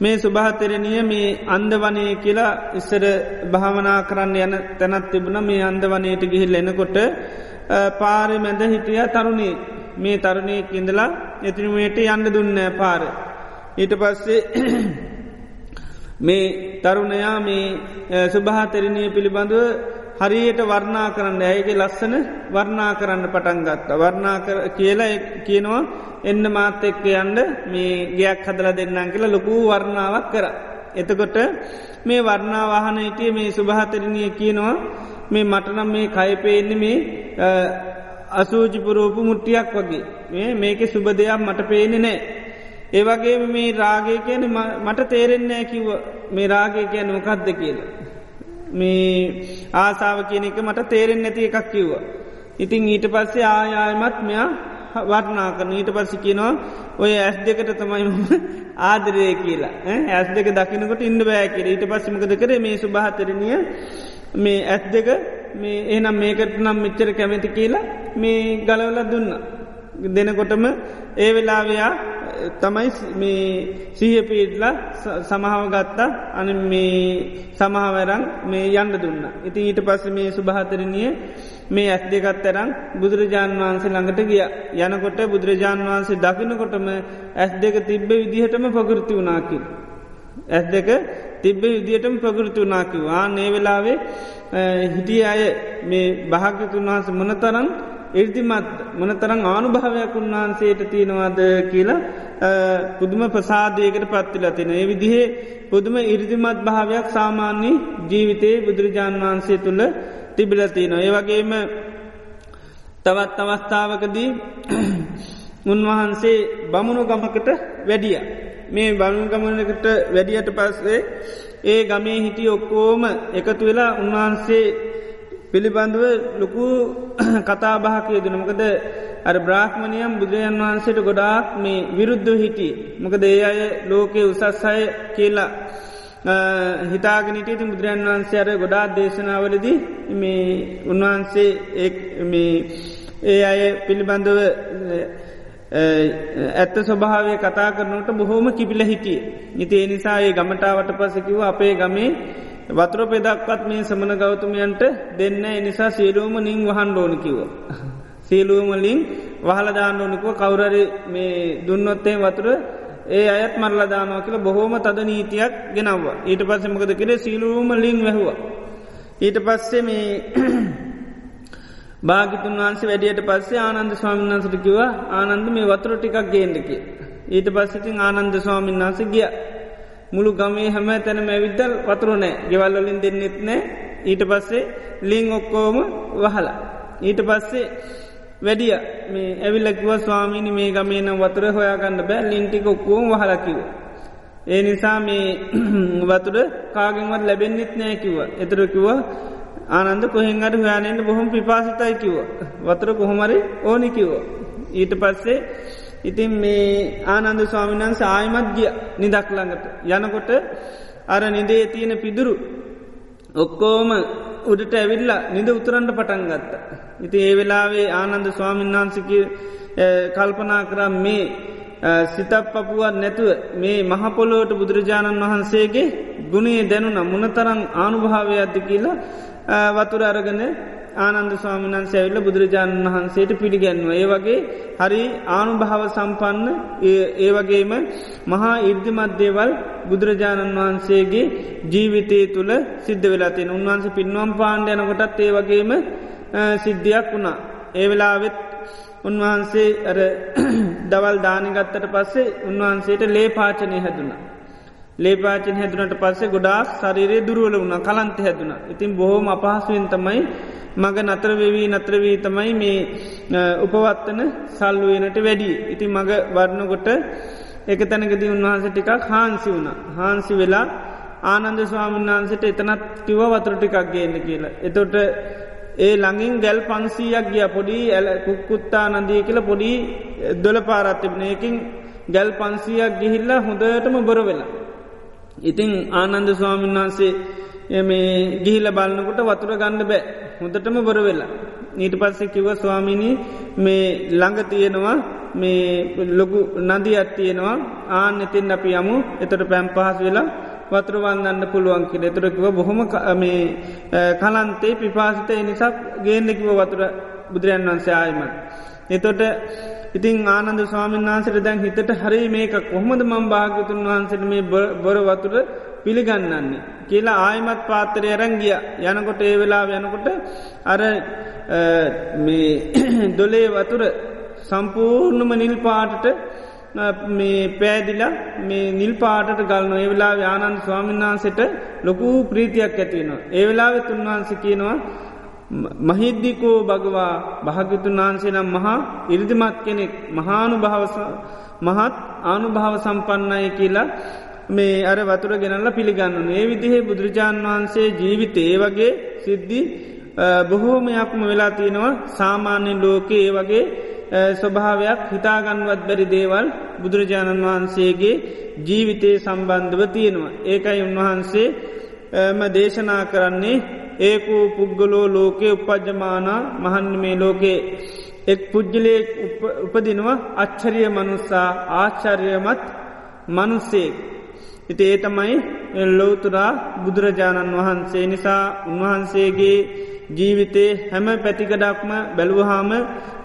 මේ සුභාතරණිය මේ අන්දවනය කියලා ඉස්සර භාවනා කරන්න යන තැනත් තිබුණ මේ අන්දවනයට ගිහිල් එනකොට පාරි මැද හිටිය තරුණේ මේ තරුණය ඉඳලා එතිනමයට යන්න දුන්න පාර. ඊට පස්සේ මේ තරුණයා මේ සුභාතරණය පිළිබඳව හරියට වර්ණා කරන්න ඇයගේ ලස්සන වර්ණා කරන්න පටන් ගත්ත. වර්ණා කියලා කියනවා එන්න මාත් එක්ක යන්ඩ මේ ගයක් හදල දෙන්නම් කියලා ලොකූ වර්ණාවක් කර. එතකොට මේ වර්ණා වාහන හිටිය මේ සුභාතරණය කියනවා මේ මටනම් මේ කයපේන්න මේ අසූජිපුරූපු මුට්ටියක් වගේ මේ මේක සුබ දෙයක් මට පේනෙ නෑ. ඒවගේ මේ රාගය කියන මට තේරෙන්නෑ කිව්ව මේ රාගය කියන මොකක්ද කියලා. මේ ආසාාව කියන එක මට තේරෙන් නැති එකක් කිව්ව. ඉතිං ඊට පස්සේ ආයායමත් මෙයා වර්ණා කරන ඊට පස්සි කියනවා ඔය ඇස් දෙකට තමයි ආදරය කියලා ඇස් දෙක දකිනකොට ඉන්න බෑ කියල ඊට පස්සිමකද කර මේ සුභහතරණය මේ ඇස් දෙක මේ එනම් මේකට නම් මෙච්චර කැමැති කියලා මේ ගලවල දුන්න. දෙනකොටම ඒ වෙලාවයා තමයි මේ සීහ පීටල සමහාව ගත්තා අන මේ සමහාවරං මේ යන්න දුන්න. ඉතින් ඊට පස්ස මේ සුභහතරණිය මේ ඇස් දෙකත් තරම් බුදුරජාණන් වහන්සේ ළඟට ගිය යනකොට බුදුරජාණන් වහන්සේ දකිනකොටම ඇස් දෙක තිබ්බ විදිහටම පකෘති වනාකි. ඇස් දෙක තිබ්බ විදිහටම ප්‍රකෘති වනාකිවා නේ වෙලාවේ හිටිය අය මේ භාග්‍යතුන් වහන්ස මොනතරන් ඉර්දිමත් මොනතරං ආනුභාවයක් උන්වහන්සේට තියෙනවාද කියලා පුදුම ප්‍රසාදයකට පත්තිලා තියෙන. ඒ විදිහේ පුදුම ඉරිදිමත් භාවයක් සාමාන්‍ය ජීවිතයේ බුදුරජාණන් වහන්සේ තුළ තිබිලතියන. ඒ වගේම තවත් අවස්ථාවකදී උන්වහන්සේ බමුණු ගමකට වැඩිය. මේ බමුණු ගමනකට වැඩියට පස්සේ ඒ ගමේ හිටිය ඔක්කෝම එකතු වෙලා උන්වහන්සේ පිළිබඳව ලොකු කතා බහකය දෙනමකද අර බ්‍රාහ්මණයම් බුදුරජන් වහන්සේට ගොඩාක් මේ විරුද්ධ හිටිය. මොකද ඒ අය ලෝකයේ උසස් අය කියලා හිතාගෙනට ති බුදුරන් වහන්සේ අර ගොඩාත් දේශනාවලදී මේ උන්වහන්සේ ඒ අය පිළිබඳව ඇත්ත ස්වභාවය කතා කරනට බොහෝම කිපිල හිටිය. ඉති ඒ නිසා ඒ ගමටාවට පසකිව අපේ ගමේ වතුර පෙදක්වත් මේ සමන ගෞතමයන්ට දෙන්න එනිසා සියලූම නිං වහන් ඩෝනකිව. සියලූමලින් වහලදාන්නඕනිකුව කවුරරි මේ දුන්නොත්තේ වතුර ඒ අයත් මරලදානවා කියල බොහෝම තද නීතියක් ගෙනවා. ඊට පස්සමකද කෙරේ සියලූම ලිං වැැහවා. ඊට පස්සේ මේ භාගිතුන් වහන්සේ වැඩියට පස්සේ ආනන්ද ස්වාමීන් වන්සට කිව ආනන්ද මේ වතුර ටිකක් ගේන්ඩකි. ඊට පස්සතින් ආනන්ද ස්වාමීන් වහන්ස ගිය මුළු ගමේ හැම තැනම ඇවිද්දල් වතුරනෑ ගෙවල්ලලින් දෙන්නෙත් නෑ ඊට පස්සේ ලිං ඔක්කෝම වහලා. ඊට පස්සේ වැඩිය මේ ඇවිල්ලකිව ස්වාමීනි මේ ගමේ නම් වතුර හොයාගන්න බෑ ලින්ටික ඔක්කෝම වහලකිව. ඒ නිසා මේ වතුර කාගෙන්වත් ලැබෙන්න්නෙත් නෑ කිව. එතරකිව ආනන්ද කොහෙන් අට හයානයට බොහොම පිපාසිතයි කිව. වතුර කොහොමරි ඕනි කිව. ඊට පස්සේ ඉතින් මේ ආනන්ද ස්වාමිනන්ස ආයමත් ගිය නිදක් ළඟට. යනකොට අර නිදේ තියෙන පිදුරු ඔක්කෝම උඩට ඇවිල්ලා නිද උතුරන්ට පටන් ගත්ත. ඉති ඒ වෙලාවේ ආනන්ද ස්වාමීන් වහන්සක කල්පනා කරම් මේ සිතප්පපුුවත් නැතුව මේ මහපොලෝට බුදුරජාණන් වහන්සේගේ ගුණේ දැනුන මුණතරං ආනුභාවය අද කියලා වතුර අරගන ආනන්ද ස්වාමිනන් සැවිල්ල බුදුරජාණන් වහන්සේට පිළිගැන්ව. ඒ වගේ හරි ආනුභාව සම්පන්න ඒ වගේම මහා ඉර්දිමත්දේවල් බුදුරජාණන් වහන්සේගේ ජීවිතය තුළ සිද්ධ වෙලාතිෙන උන්වහන්සේ පින්වම් පාණ්ඩයනකොටත් ඒ වගේම සිද්ධියක් වුණා. ඒ වෙලාවෙත් උන්වහන්සේ අර දවල් දානගත්තට පස්සේ උන්වහන්සේට ලේ පාචනය හැදුනා. ලේපාචන හැදුනට පස්සේ ගොඩාක් ශරීරයේ දුරුවල වුණ කලන්ත හැදුන. ඉතින් බොහෝම අපහසුවෙන් තමයි මග නතර වෙවී නත්‍රවී තමයි මේ උපවත්තන සල්ලුවනට වැඩි. ඉති මග වරණකොට එක තැනකද උන්වහන්ස ටිකක් හාන්සි වුණ. හාන්සි වෙලා ආනන්ද ස්වාමීන් වහන්සට එතනත් කිව වතුර ටිකක් ගේන්න කියලා. එතොට ඒ ළඟින් ගැල් පන්සීයක් ගිය පොඩි ඇල කුක්කුත්තා නදී කියල පොඩි දොල පාරත්තිබනයකින් ගැල් පන්සීයක් ගිහිල්ලා හොඳටම බොර වෙලා. ඉතිං ආනන්ද ස්වාමීන් වහන්සේ මේ ගිහිල බලන්නකොට වතුර ගන්න බෑ හොඳටම බොර වෙලා. නීට පස්සේ කිව ස්වාමිණී මේ ළඟ තියෙනවා මේ ලොකු නදී අත්තියෙනවා ආන එතින් අපි යමු එතට පැම් පහස් වෙලා වතුරවන්දන්න පුළුවන් කියල එතුරකිව බොහොම මේ කලන්තේ පිපාසිත එනිසක් ගේන්නෙකිව වතුර බුදුරයන් වන්සේ ආයමත්. එතොට ඉතින් ආනන්ද ස්වාමීන් වහන්සට දැන් හිතට හරි මේක කොහොමද මං භාගතුන් වහන්සට මේ බොර වතුර පිළිගන්නන්නේ. කියලා ආයමත් පාතරය රැංගිය යනකොට ඒ වෙලා යනකොට අර දොලේ වතුර සම්පූර්ණම නිල් පාටට මේ පෑදිලා මේ නිල් පාටට ගල්න ඒ වෙලා ආනන්ද ස්වාමීන් වහන්සට ලොකූ ප්‍රීතියක් ඇතිවෙනවා. ඒ වෙලාවෙ තුන්වහන්ස කියනවා මහිද්දිකෝ භගවා භාගිතුන් වහන්සේ නම් මහා ඉරිදිමත් කෙනෙක් මහානු භාවස මහත් ආනුභාව සම්පන්නයි කියලා මේ අර වතුර ගෙනල්ල පිළිගන්නු. ඒ විදිහේ බුදුරජාණන් වහන්සේ ජීවිතේ ඒ වගේ සිද්ධි බොහෝමයක්ම වෙලා තියෙනවා සාමාන්‍යෙන් ලෝකේ ඒ වගේ ස්වභාවයක් හිතාගන්වත් බැරි දේවල් බුදුරජාණන් වහන්සේගේ ජීවිතයේ සම්බන්ධව තියෙනවා. ඒකයි උන්වහන්සේ දේශනා කරන්නේ ඒකූ පුද්ගලෝ ලෝකයේ උපජ්ජමානා මහන් මේ ලෝකේ එක් පුද්ගලයෙක් උපදිනවා අච්චරිය මනුස්සා ආච්චර්යමත් මනුස්සේක්. ඉති ඒ තමයි ලෝතුරා බුදුරජාණන් වහන්සේ නිසා උන්වහන්සේගේ ජීවිතේ හැම පැතිකඩක්ම බැලුවහාම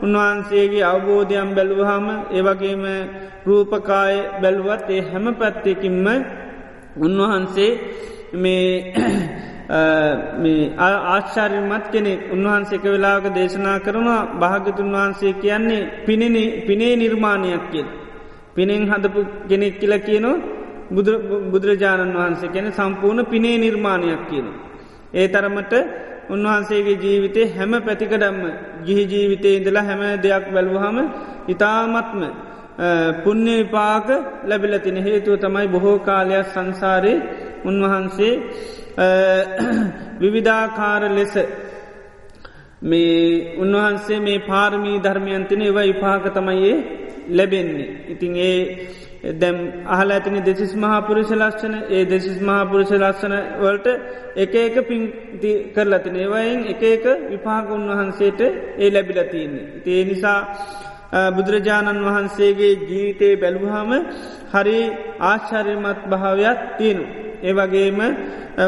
උන්වහන්සේගේ අවබෝධයම් බැලුවහම ඒවගේම රූපකාය බැලුවත් ඒ හැම පැත්තයකින්ම උන්වහන්සේ මේ ආශ්චාර්යමත් කෙනෙක් උන්වහන්සේක වෙලාක දේශනා කරනවා භාගතුන් වහන්සේ කියන්නේ පිනෙන පිනේ නිර්මාණයක් කිය. පිනෙන් හදපු කෙනෙක් කියල කියනවා බුදුරජාණන් වහන්සේ ගැන සම්පූර්ණ පිනේ නිර්මාණයක් කියන. ඒ තරමට උන්වහන්සේගේ ජීවිතේ හැම පැතිකඩම්ම ගිහි ජීවිතය ඉඳලා හැම දෙයක් බැලුවහම ඉතාමත්ම පුුණ්‍ය විපාක ලැබිලතින හේතුව තමයි බොහෝ කාලයක් සංසාරය උන්වහන්සේ විවිධාකාර ලෙස මේ උන්වහන්සේ මේ පාරමී ධර්මයන්තින ඒව විපාක තමයියේ ලැබෙන්නේ. ඉතින් ඒ දැම් අහල ඇතින දෙසිස් මහාපුරුෂ ලක්ෂණ ඒ දෙසිස් මහාපුරුෂ ලක්ෂණ වලට එක එක පින්ති කරලතින ඒවයින් එක එක විපාක උන්වහන්සේට ඒ ලැබිලතියන්නේ. ඒ නිසා බුදුරජාණන් වහන්සේගේ ජීවිතයේ බැලුහම හරි ආශ්චර්යමත් භාවයක් තියෙනු. ඒවගේම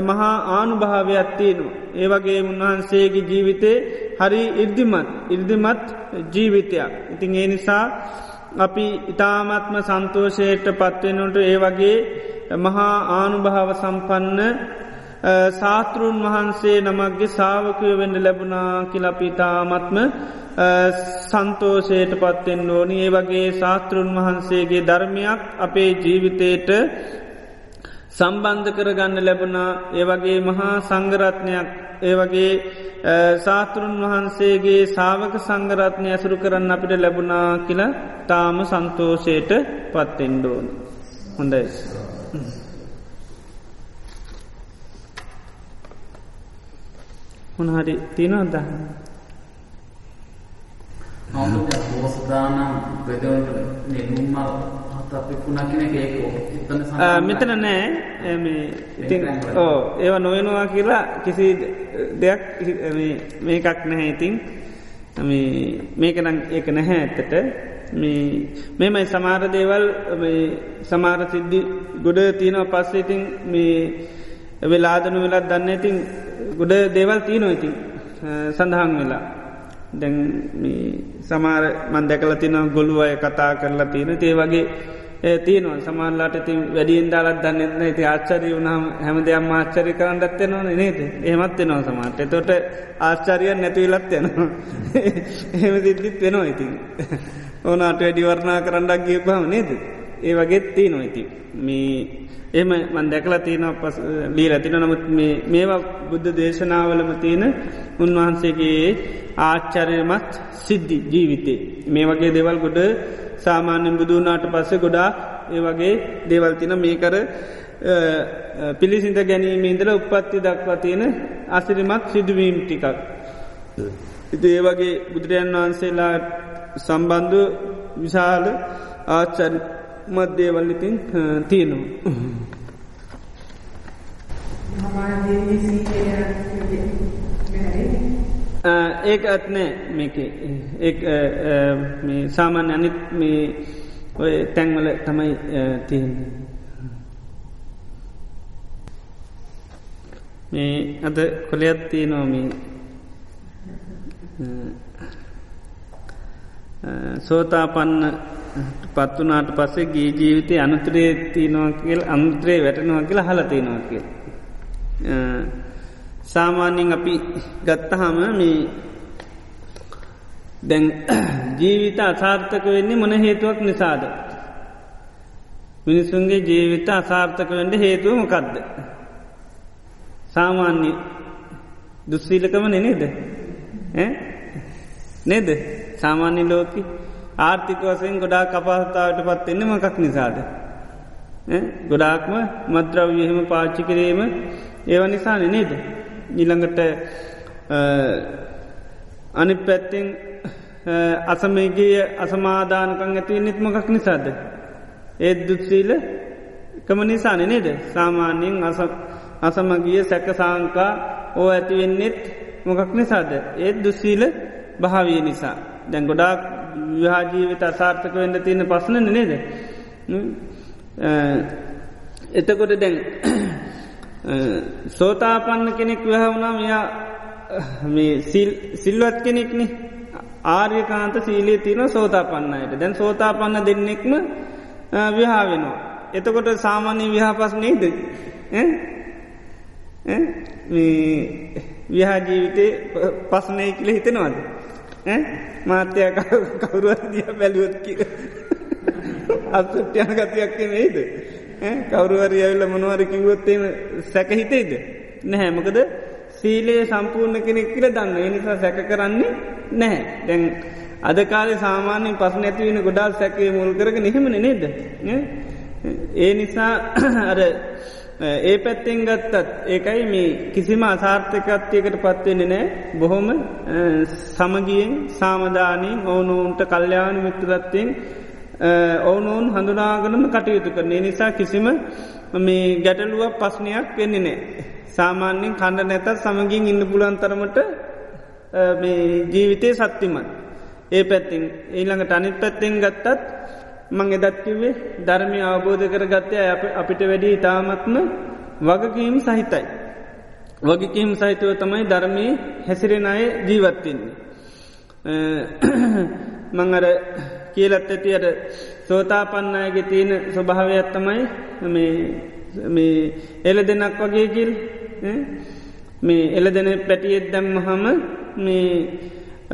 මහා ආනු භාවයක් තියෙනු. ඒවගේ උන්වහන්සේගේ ජීවිතේ හරි ඉර්දිමත් ඉර්දිමත් ජීවිතයක්. ඉතින් ඒ නිසා අපි ඉතාමත්ම සන්තෝෂයට පත්වෙනට ඒ වගේ මහා ආනුභාව සම්පන්න සාතෘන් වහන්සේ නමක්ගේ සාාවකය වෙන්න ලැබුණා කිලපිතාමත්ම සන්තෝෂයට පත්වෙන් ඕනි ඒ වගේ ශාස්තෘන් වහන්සේගේ ධර්මයක් අපේ ජීවිතයට සම්බන්ධ කරගන්න ලැබුණා ඒවගේ මහා සංගරත්නයක් ඒවගේ සාතෘන් වහන්සේගේ සාවක සංගරත්නය ඇසුරු කරන්න අපිට ලැබුණා කියලා තාම සන්තෝෂයට පත්තෙන්ඩෝන් හොඳයි. මොනහරි තියනොත් දහන්න. බෝසදානම් වෙදවලට නෙගුම්මල් හතපිකුණ කෙන ඒක මෙතන නෑ. ඉතින් ඕ ඒව නොවෙනවා කියලා කිසි දෙයක් මේකක් නැහැ ඉතින්. මේකනම් ඒක නැහැ ඇත්තට. මෙමයි සමාර දේවල් සමාර සිද්ධි ගොඩ තියෙනව පස්සේ ඉතින් මේ වෙලාදනු වෙලත් දන්න ඉතින් ගොඩ දේවල් තියනො ඉතින් සඳහන් වෙලා දැන් සමාර මන් දැකල තින ගොලු අය කතා කරලා තියෙන. තේ වගේ තියනවා. සමාල්ලාට ති වැඩියෙන් දාලත් දන්නන්න ඇති ආච්චරී වුණහම හැම දෙයම් ආච්චරි කරන්න දත්ත නොන නේද? එහමත් වෙනවා සමාට තොට ආශ්චරියන් නැතිවලත් යනවා. එහෙම සිද්ධිත් වෙනවා ඉතින්. ඕනාට වැඩිවරණා කරන්නක් ගිය බව නේද? ඒ වගේත් තිය නොයිති මේ එම මන් දැකලා තියෙන පස් ලී ඇතින නමුත් මේවා බුද්ධ දේශනාවලම තියෙන උන්වහන්සේගේ ආච්චරයමත් සිද්ධි ජීවිතේ. මේ වගේ දෙවල් ගොඩ සාමාන්‍යෙන් බුදුනාට පස්සේ ගොඩා ඒ වගේ දේවල්තින මේකර පිළිසිඳ ගැනීමේන්දල උපත්ති දක්වා තියෙන අසිරිමත් සිදුවීම් ටිකක්. ඉති ඒ වගේ බුදුරජන් වහන්සේලා සම්බන්ධ විශාල ආච්චරි මධ්‍යේවල් ඉතින් තියෙනවා. ඒක ඇත්නෑ මේක සාමාන්‍ය අනිත් මේ ඔය තැන්වල තමයි තියෙන් මේ අද කොළයක් තියනෝමී සෝතා පන්න පත්වනාට පස්සේ ගී ජීවිතය අනතුරේ තියනවා කියල් අමුත්‍රේ වැටනවා කියලා හලතිනවා කියල්. සාමාන්‍යෙන් අපි ගත්තහම මේ දැන් ජීවිත අසාර්ථක වෙන්නේ මොන හේතුවක් නිසාද. මිනිසුන්ගේ ජීවිත අසාර්ථක වෙන්ඩ හේතුව මොකක්ද. සාමාන්‍ය දුස්සීලකම නෙනේද නේද සාමාන්‍ය ලෝකි ආර්ථික වසයෙන් ගොඩා කපහතාවට පත්වෙන්න මකක් නිසාද. ගොඩාක්ම මද්‍රව්යහෙම පාච්චි කිරීම ඒව නිසාන නේද. නිළඟට අනි පැත්තිෙන් අසමේගේ අසමාධානකං ඇති නිත්මකක් නිසාද. ඒත් දුත්සීල කම නිසාන නේද. සාමාන්‍යයෙන් අසමගිය සැක සාංකා ඕ ඇතිවෙන්නෙත් මොකක් නිසාද. ඒත් දුස්සීල භාවී නිසා. දැන් ගොඩාක් විහාජීවිත අසාර්ථක වෙන්න තියෙන පස්සන නේද? එතකොට දැන් සෝතාපන්න කෙනෙක් වහවුණම් යා සිල්වත් කෙනෙක්න. ආර්යකාන්ත සීලේ තියන සෝතාපන්නයට දැන් සෝතාපන්න දෙන්නෙක්ම විහා වෙනවා. එතකොට සාමාන්‍ය විහාපස් නේද? විහාජීවිතය පස්සනය කියල හිතෙනවාද? මාත්‍යය කවුරුව දිය බැලුවත් කිය අත්ටයන ගතියක් නේද කවරුවරි ඇවිල්ල මොනවර කිවොත්තේම සැකහිතේද නැහැමකද සීලයේ සම්පූර්ණ කෙනෙක් කියල දන්න එනිසා සැක කරන්නේ නැහැ. දැන් අද කාලේ සාමාන්‍යෙන් පස් නැතිවෙන ගොඩාල් සැකේ මුල් කරග නිහමන නේද? ඒ නිසා අර ඒ පැත්තෙන් ගත්තත් ඒකයි මේ කිසිම අසාර්ථකත්වයකට පත්වෙන්නේ නෑ බොහොම සමගියෙන් සාමධානයෙන් ඔවුනුන්ට කල්්‍යයාන මිත්‍රත්වයෙන් ඔවුනොවන් හඳුනාගනම කටයුතු කරන්නේ නිසා කිසිම මේ ගැටලුවක් පස්්නයක් වෙන්නේ නෑ. සාමාන්‍යෙන් කණ්ඩ නැතත් සමගින් ඉන්න පුලන්තරමට ජීවිතය සත්තිමත්. ඒ පැත්තිං ඊළඟට අනිත් පැත්තෙන් ගත්තත් මං එදත්කිවේ ධර්මය අවබෝධ කර ගත්තය අපිට වැඩි ඉතාමත්ම වගකීම් සහිතයි. වගකීම් සහිතව තමයි ධර්මී හැසිරෙන අය ජීවත්තින්නේ. මං අර කියලත් ඇතියට සෝතාපන්නයගේ තියෙන ස්වභාවයක් තමයි මේ එල දෙනක් වගේ කිල් මේ එල දෙන පැටියෙත් දැම්ම හම මේ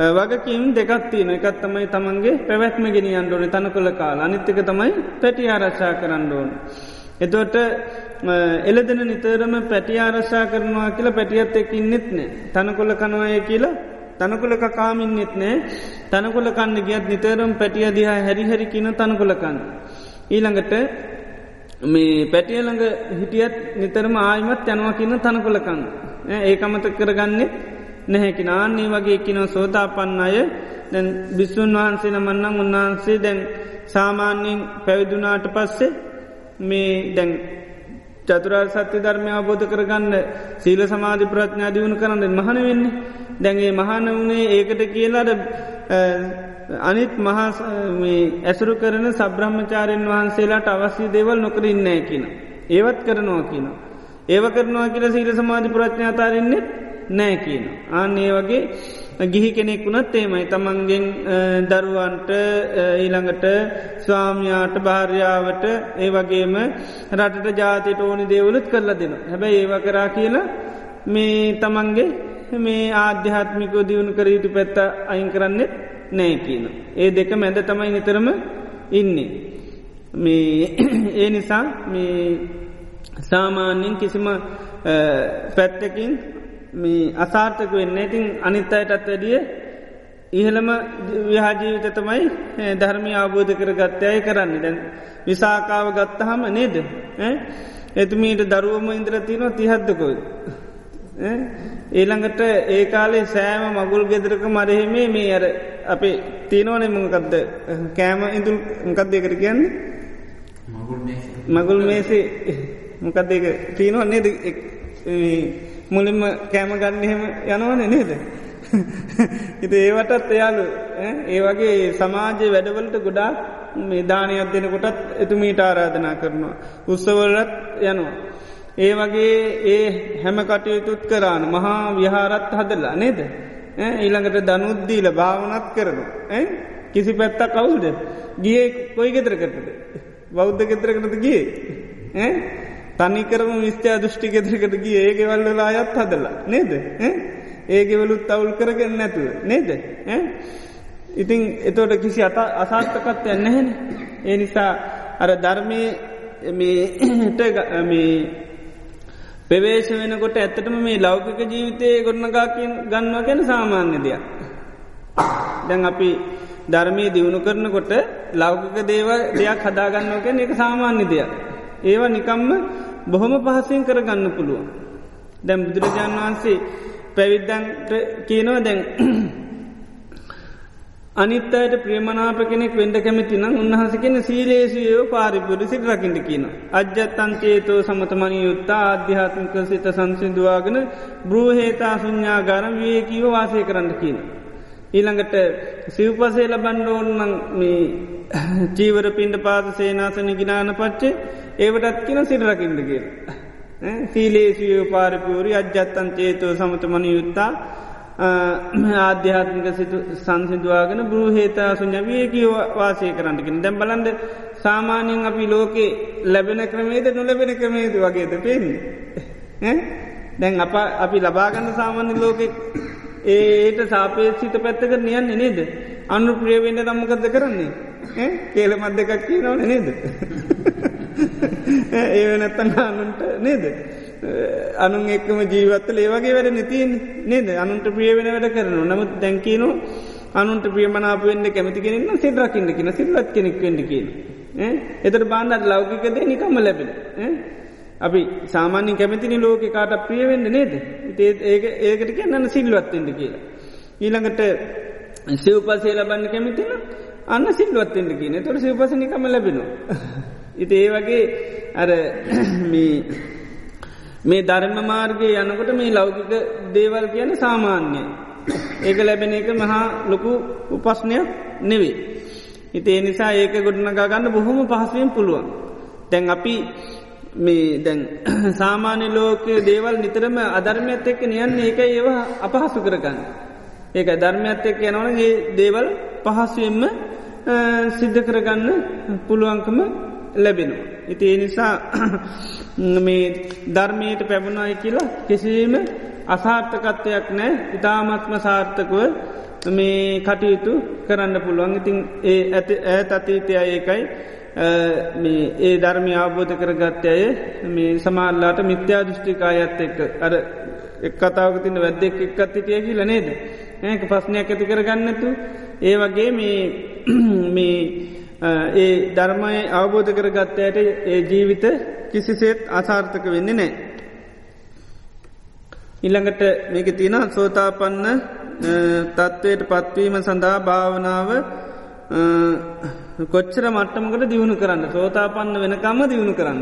වගකින් දෙකත්තියන එකත් තමයි තමන්ගේ පැවැත්ම ගෙන අන්ඩෝන තන කොළ කාල අනිත්‍යක තමයි පැටි ආරක්ෂා කරන්න ඕන. එතොට එලදෙන නිතරම පැටි ආරක්ෂා කරනවා කියලා පැටියත් එකින් නෙත්නෑ තනකොල කනවාය කියලා තනකොලක කාමින්නෙත් නෑ තනකොල කන්න ගියත් නිතරම් පැටිය දිහා හැරිහැරි කියන තනකොලකන්න. ඊළඟට මේ පැටියළඟ හිටියත් නිතරම ආයමත් යනවා කියන්න තනකොලකන්න. ඒකමත කරගන්නේ නැහැකි නාන්නේ වගේ කිනව සෝතාපන්න අය දැන් බිස්සුන් වහන්සේ නමන්නම් උන්වහන්සේ දැන් සාමාන්‍යයෙන් පැවිදුනාට පස්සේ මේ දැන් චතුරා සත්‍ය ධර්මය අවබෝධ කරගන්න සීල සමාධි ප්‍රඥා දියුණු කරන්න මහන වෙන්නේ දැන්ගේ මහන වුණේ ඒකට කියලාට අනිත් මහා ඇසුරු කරන සබ්‍රහ්මචාරයෙන් වහන්සේලාට අවශ්‍ය දේවල් නොකර ඉන්නෑ කියන. ඒවත් කරනවා කියන. ඒව කරනවා කියල සීල සමාධි ප්‍රඥාතාරෙන්න්නෙත් නෑ කියන. ආන්න ඒ වගේ ගිහි කෙනෙක් වුණත් ඒමයි තමන්ගෙන් දරුවන්ට ඊළඟට ස්වාමයාට භාර්යාවට ඒ වගේම රටට ජාතිට ඕනි දේවලුත් කරලා දෙන. හැබැයි ඒව කරා කියලා මේ තමන්ගේ මේ ආධ්‍යාත්මිකෝ දියුණු කර යුතු පැත්ත අයින් කරන්නෙත් නෑ කියන. ඒ දෙක මැද තමයි නිතරම ඉන්නේ. මේ ඒ නිසා මේ සාමාන්‍යෙන් කිසිම පැත්තකින් මේ අසාර්ථක වෙන්න. ඉතින් අනිත් අයටත් වැඩිය ඉහළම විහාජීවිත තමයි ධර්මය අවබෝධ කර ගත්තයය කරන්න. දැන් විසාකාව ගත්තහම නේද? එතුමීට දරුවම ඉන්ද්‍ර තියනවා තිහද්දකොයි. ඊළඟට ඒ කාලේ සෑම මගුල් ගෙදරක මරහෙමේ මේ අර අපේ තියනවන මොකක්ද? කෑම ඉඳුල් මොකක්දයකට කියන්නේ? මගුල් මේසේ. මොකක්දක තියනවා නේද මුලින්ම කෑම ගන්නහෙම යනවන නේද. ඉති ඒවටත් එයාලු ඒ වගේ සමාජය වැඩවලට ගොඩා මේ දානයක් දෙනකොටත් එතුමීට ආරාධනා කරනවා. උත්සවලත් යනවා. ඒ වගේ ඒ හැම කටයුතුත් කරන්න මහා විහාරත් හදල්ලා නේද. ඊළඟට දනුද්දීල භාවනත් කරනු. කිසි පැත්තා කවුද. ගිය කොයි ගෙදරකටද. බෞද්ධ ගෙදරකටද ගිය. තනිකරම විස්්‍යා දෘෂ්ටි ගෙදරකට ගිය ඒගෙවල්ලලා අයත් හදලා නේද. ඒගෙවලුත් තවුල් කරගෙන නැතුව නේද. ඉතිං එතෝට කිසි අත අසාර්ථකත් යන්නහෙන. ඒ නිසා අර ධර්මය මේ පෙවේශ වෙනකොට ඇත්තටම මේ ලෞකික ජීවිතය ගොඩනගාකින් ගන්නවා ගැන සාමාන්‍ය දෙයක්. දැන් අපි ධර්මය දියුණු කරනකොට ලෞකික දේව දෙයක් හදාගන්නවා ගැන එක සාමාන්‍ය දෙයක්. ඒවා නිකම්ම බොහොම පහසෙන් කරගන්න පුළුවන්. දැම් බුදුරජාණන් වහන්සේ පැවිද්දන්ට කියනව දැන් අනිත්තයට ප්‍රියමනාප කෙනෙක් වෙන්ඩ කැමති නම් උන්හසකෙන සීලේසියෝ පාරිපුර සිට රකිට කියන. අජ්‍යත්තන්චේතෝ සමතමනි යුත්තා අධ්‍යාත්මික සිත සංසිදුවාගෙන බෘහේතා සුඥාගාරම් වේකීව වාසය කරන්න කියන. ඊළඟට සිව්පසේ ලබන්න ඕන්නන් මේ චීවර පින්ඩ පාත සේනාසන ගිනාන පච්චේ ඒවටත් කියන සිරරකින්ද කියල. සීලේසිය පාරපියවරි අජ්‍යත්තන් චේතව සමතමන යුත්තා ආධ්‍යාත්මික සිතු සංසිදුවාගෙන බෘහේතා සුඥවියකි වාසය කරන්නකින් දැම් බලන්ද සාමාන්‍යයෙන් අපි ලෝකේ ලැබෙන ක්‍රමේද නොලැබෙන ක්‍රමේද වගේද පෙන්නේ. දැන් අප අපි ලබාගන්න සාමාන්‍ය ලෝකෙ ඒට සාපේසිත පැත්තක නියන්නේ නේද. අන්නු ප්‍රියවෙන්ට නම්මකද කරන්නේ. කේල මත් දෙකක් කියනවන නේද. ඒ නැත්තන්න අනුන්ට නේද. අනුන් එක්කම ජීවත්තල ඒවගේ වැඩ නතින් නේද අනුන්ට ප්‍රිය වෙන වැඩ කරනු නමුත් දැන්කීනු අනුන්ට ප්‍රියමනාප වෙන්න කැමති කෙනෙන්න සිල්රකින්න කියන සිල්ලත් කෙනෙක් වෙන්න කියන. එතට බාන්නත් ලෞකිකද නිකම්ම ලැබෙන. අපි සාමාන්‍යින් කැමතිනි ලෝක කාට ප්‍රියවෙන්න නේද. ඒක ඒකට කියන්නන්න සිල්වත්තෙන්ට කියලා. ඊළඟට සිව්පසේ ලබන්න කැමතින අන්න සිල්වත්තෙන්ට කියන තොර සිව්පසනිකම ලැබෙනවා. ඉති ඒ වගේ අර මේ ධර්ම මාර්ගය යනකොට මේ ලෞකික දේවල් කියන සාමාන්‍යය. ඒක ලැබෙන එක මහා ලොකු උපස්නයක් නෙවේ. ඉතිේ නිසා ඒක ගොඩනගා ගන්න බොහොම පහසුවෙන් පුළුවන්. තැන් අපි මේ දැන් සාමාන්‍ය ලෝක දේවල් නිතරම අධර්මයත් එක්ක නියන්න ඒක ඒවා අපහසු කරගන්න. ඒක ධර්මයත් එක්ක යනවනගේ දේවල් පහසුවෙන්ම සිද්ධ කරගන්න පුළුවන්කම ලැබෙනවා. ඉති ඒ නිසා මේ ධර්මයට පැබුණයි කියලා කිසිීම අසාර්ථකත්වයක් නෑ ඉතාමත්ම සාර්ථකව මේ කටයුතු කරන්න පුළුවන් ඉතින් ඒ ඇති ඇත් අතීතය ඒකයි ඒ ධර්මය අවබෝධ කරගත්ත අය මේ සමාල්ලාට මිත්‍යා දෘෂ්ටිකායත් එක්ක. අර එක් කතාවක තින්න වැද්දෙක් එක් අත්තිතිය කියල නේද? ඒක පස්්නයක් ඇති කරගන්නතු ඒ වගේ මේ ඒ ධර්මය අවබෝධ කරගත්තයට ඒ ජීවිත කිසිසේත් අසාර්ථක වෙන්නේ නෑ. ඉල්ළඟට මේක තින සෝතාපන්න තත්ත්වයට පත්වීම සඳහා භාවනාව කොච්චර මට්ටමකට දියුණු කරන්න? සෝතාපන්න වෙනකම්ම දියුණු කරන්න.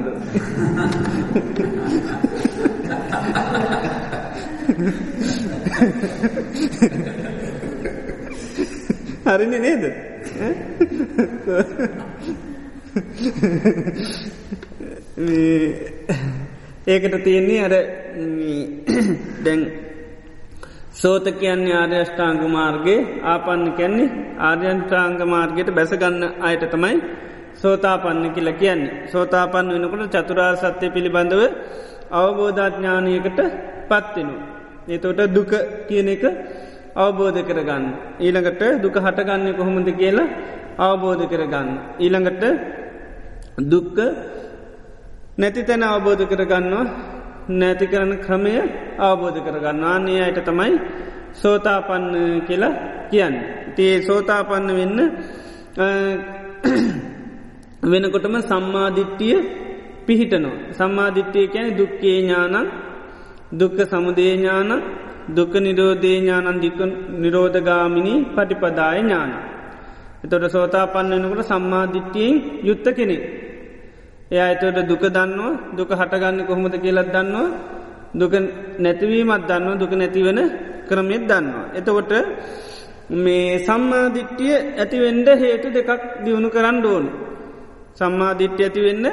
හරිනි නේද? ඒකට තියෙන්නේ අර දැන් සෝත කියන්නේ ආර්යෂ්ඨාංග මාර්ගගේ ආපන්න කැන්නේ ආර්යන්ත්‍රාංග මාර්ගයට බැසගන්න අයට තමයි සෝතාපන්න කියල කියන්නේ. සෝතාපන්න වෙනකොට චතුරා සත්‍යය පිළිබඳව අවබෝධඥානයකට පත්වෙනු. ඒතොට දුක කියන එක අවබෝධ කරගන්න. ඊළඟට දුක හටගන්නේ කොහොමද කියලා අවබෝධ කරගන්න. ඊළඟට දුක්ක නැති තැන අවබෝධ කරගන්නවා නැති කරන ක්‍රමය අවබෝධ කරගන්න ආන්නේ අයට තමයි සෝතාපන්න කියලා කියන්න. තිේ සෝතාපන්න වෙන්න වෙනකොටම සම්මාධිට්ටිය පිහිටනෝ. සම්මාධිට්ටිය කැන දුක්කේ ඥානන් දුක්ක සමුදේඥාන දුක නිරෝධේඥානන් දික නිරෝධගාමිනි පටිපදාය ඥාන. එතොට සෝතාපන්න වෙනකට සම්මාධිට්ටියෙන් යුත්ත කෙනෙක්. එය අතට දුක දන්නවා දුක හටගන්න කොහොමද කියලත් දන්නවා දුක නැතිවීමත් දන්නවා දුක නැතිවෙන ක්‍රමෙත් දන්නවා. එතකොට මේ සම්මාධිට්ටිය ඇතිවෙන්ඩ හේතු දෙකක් දියුණු කරන්න ඕන. සම්මාධිට්්‍ය ඇතිවෙන්න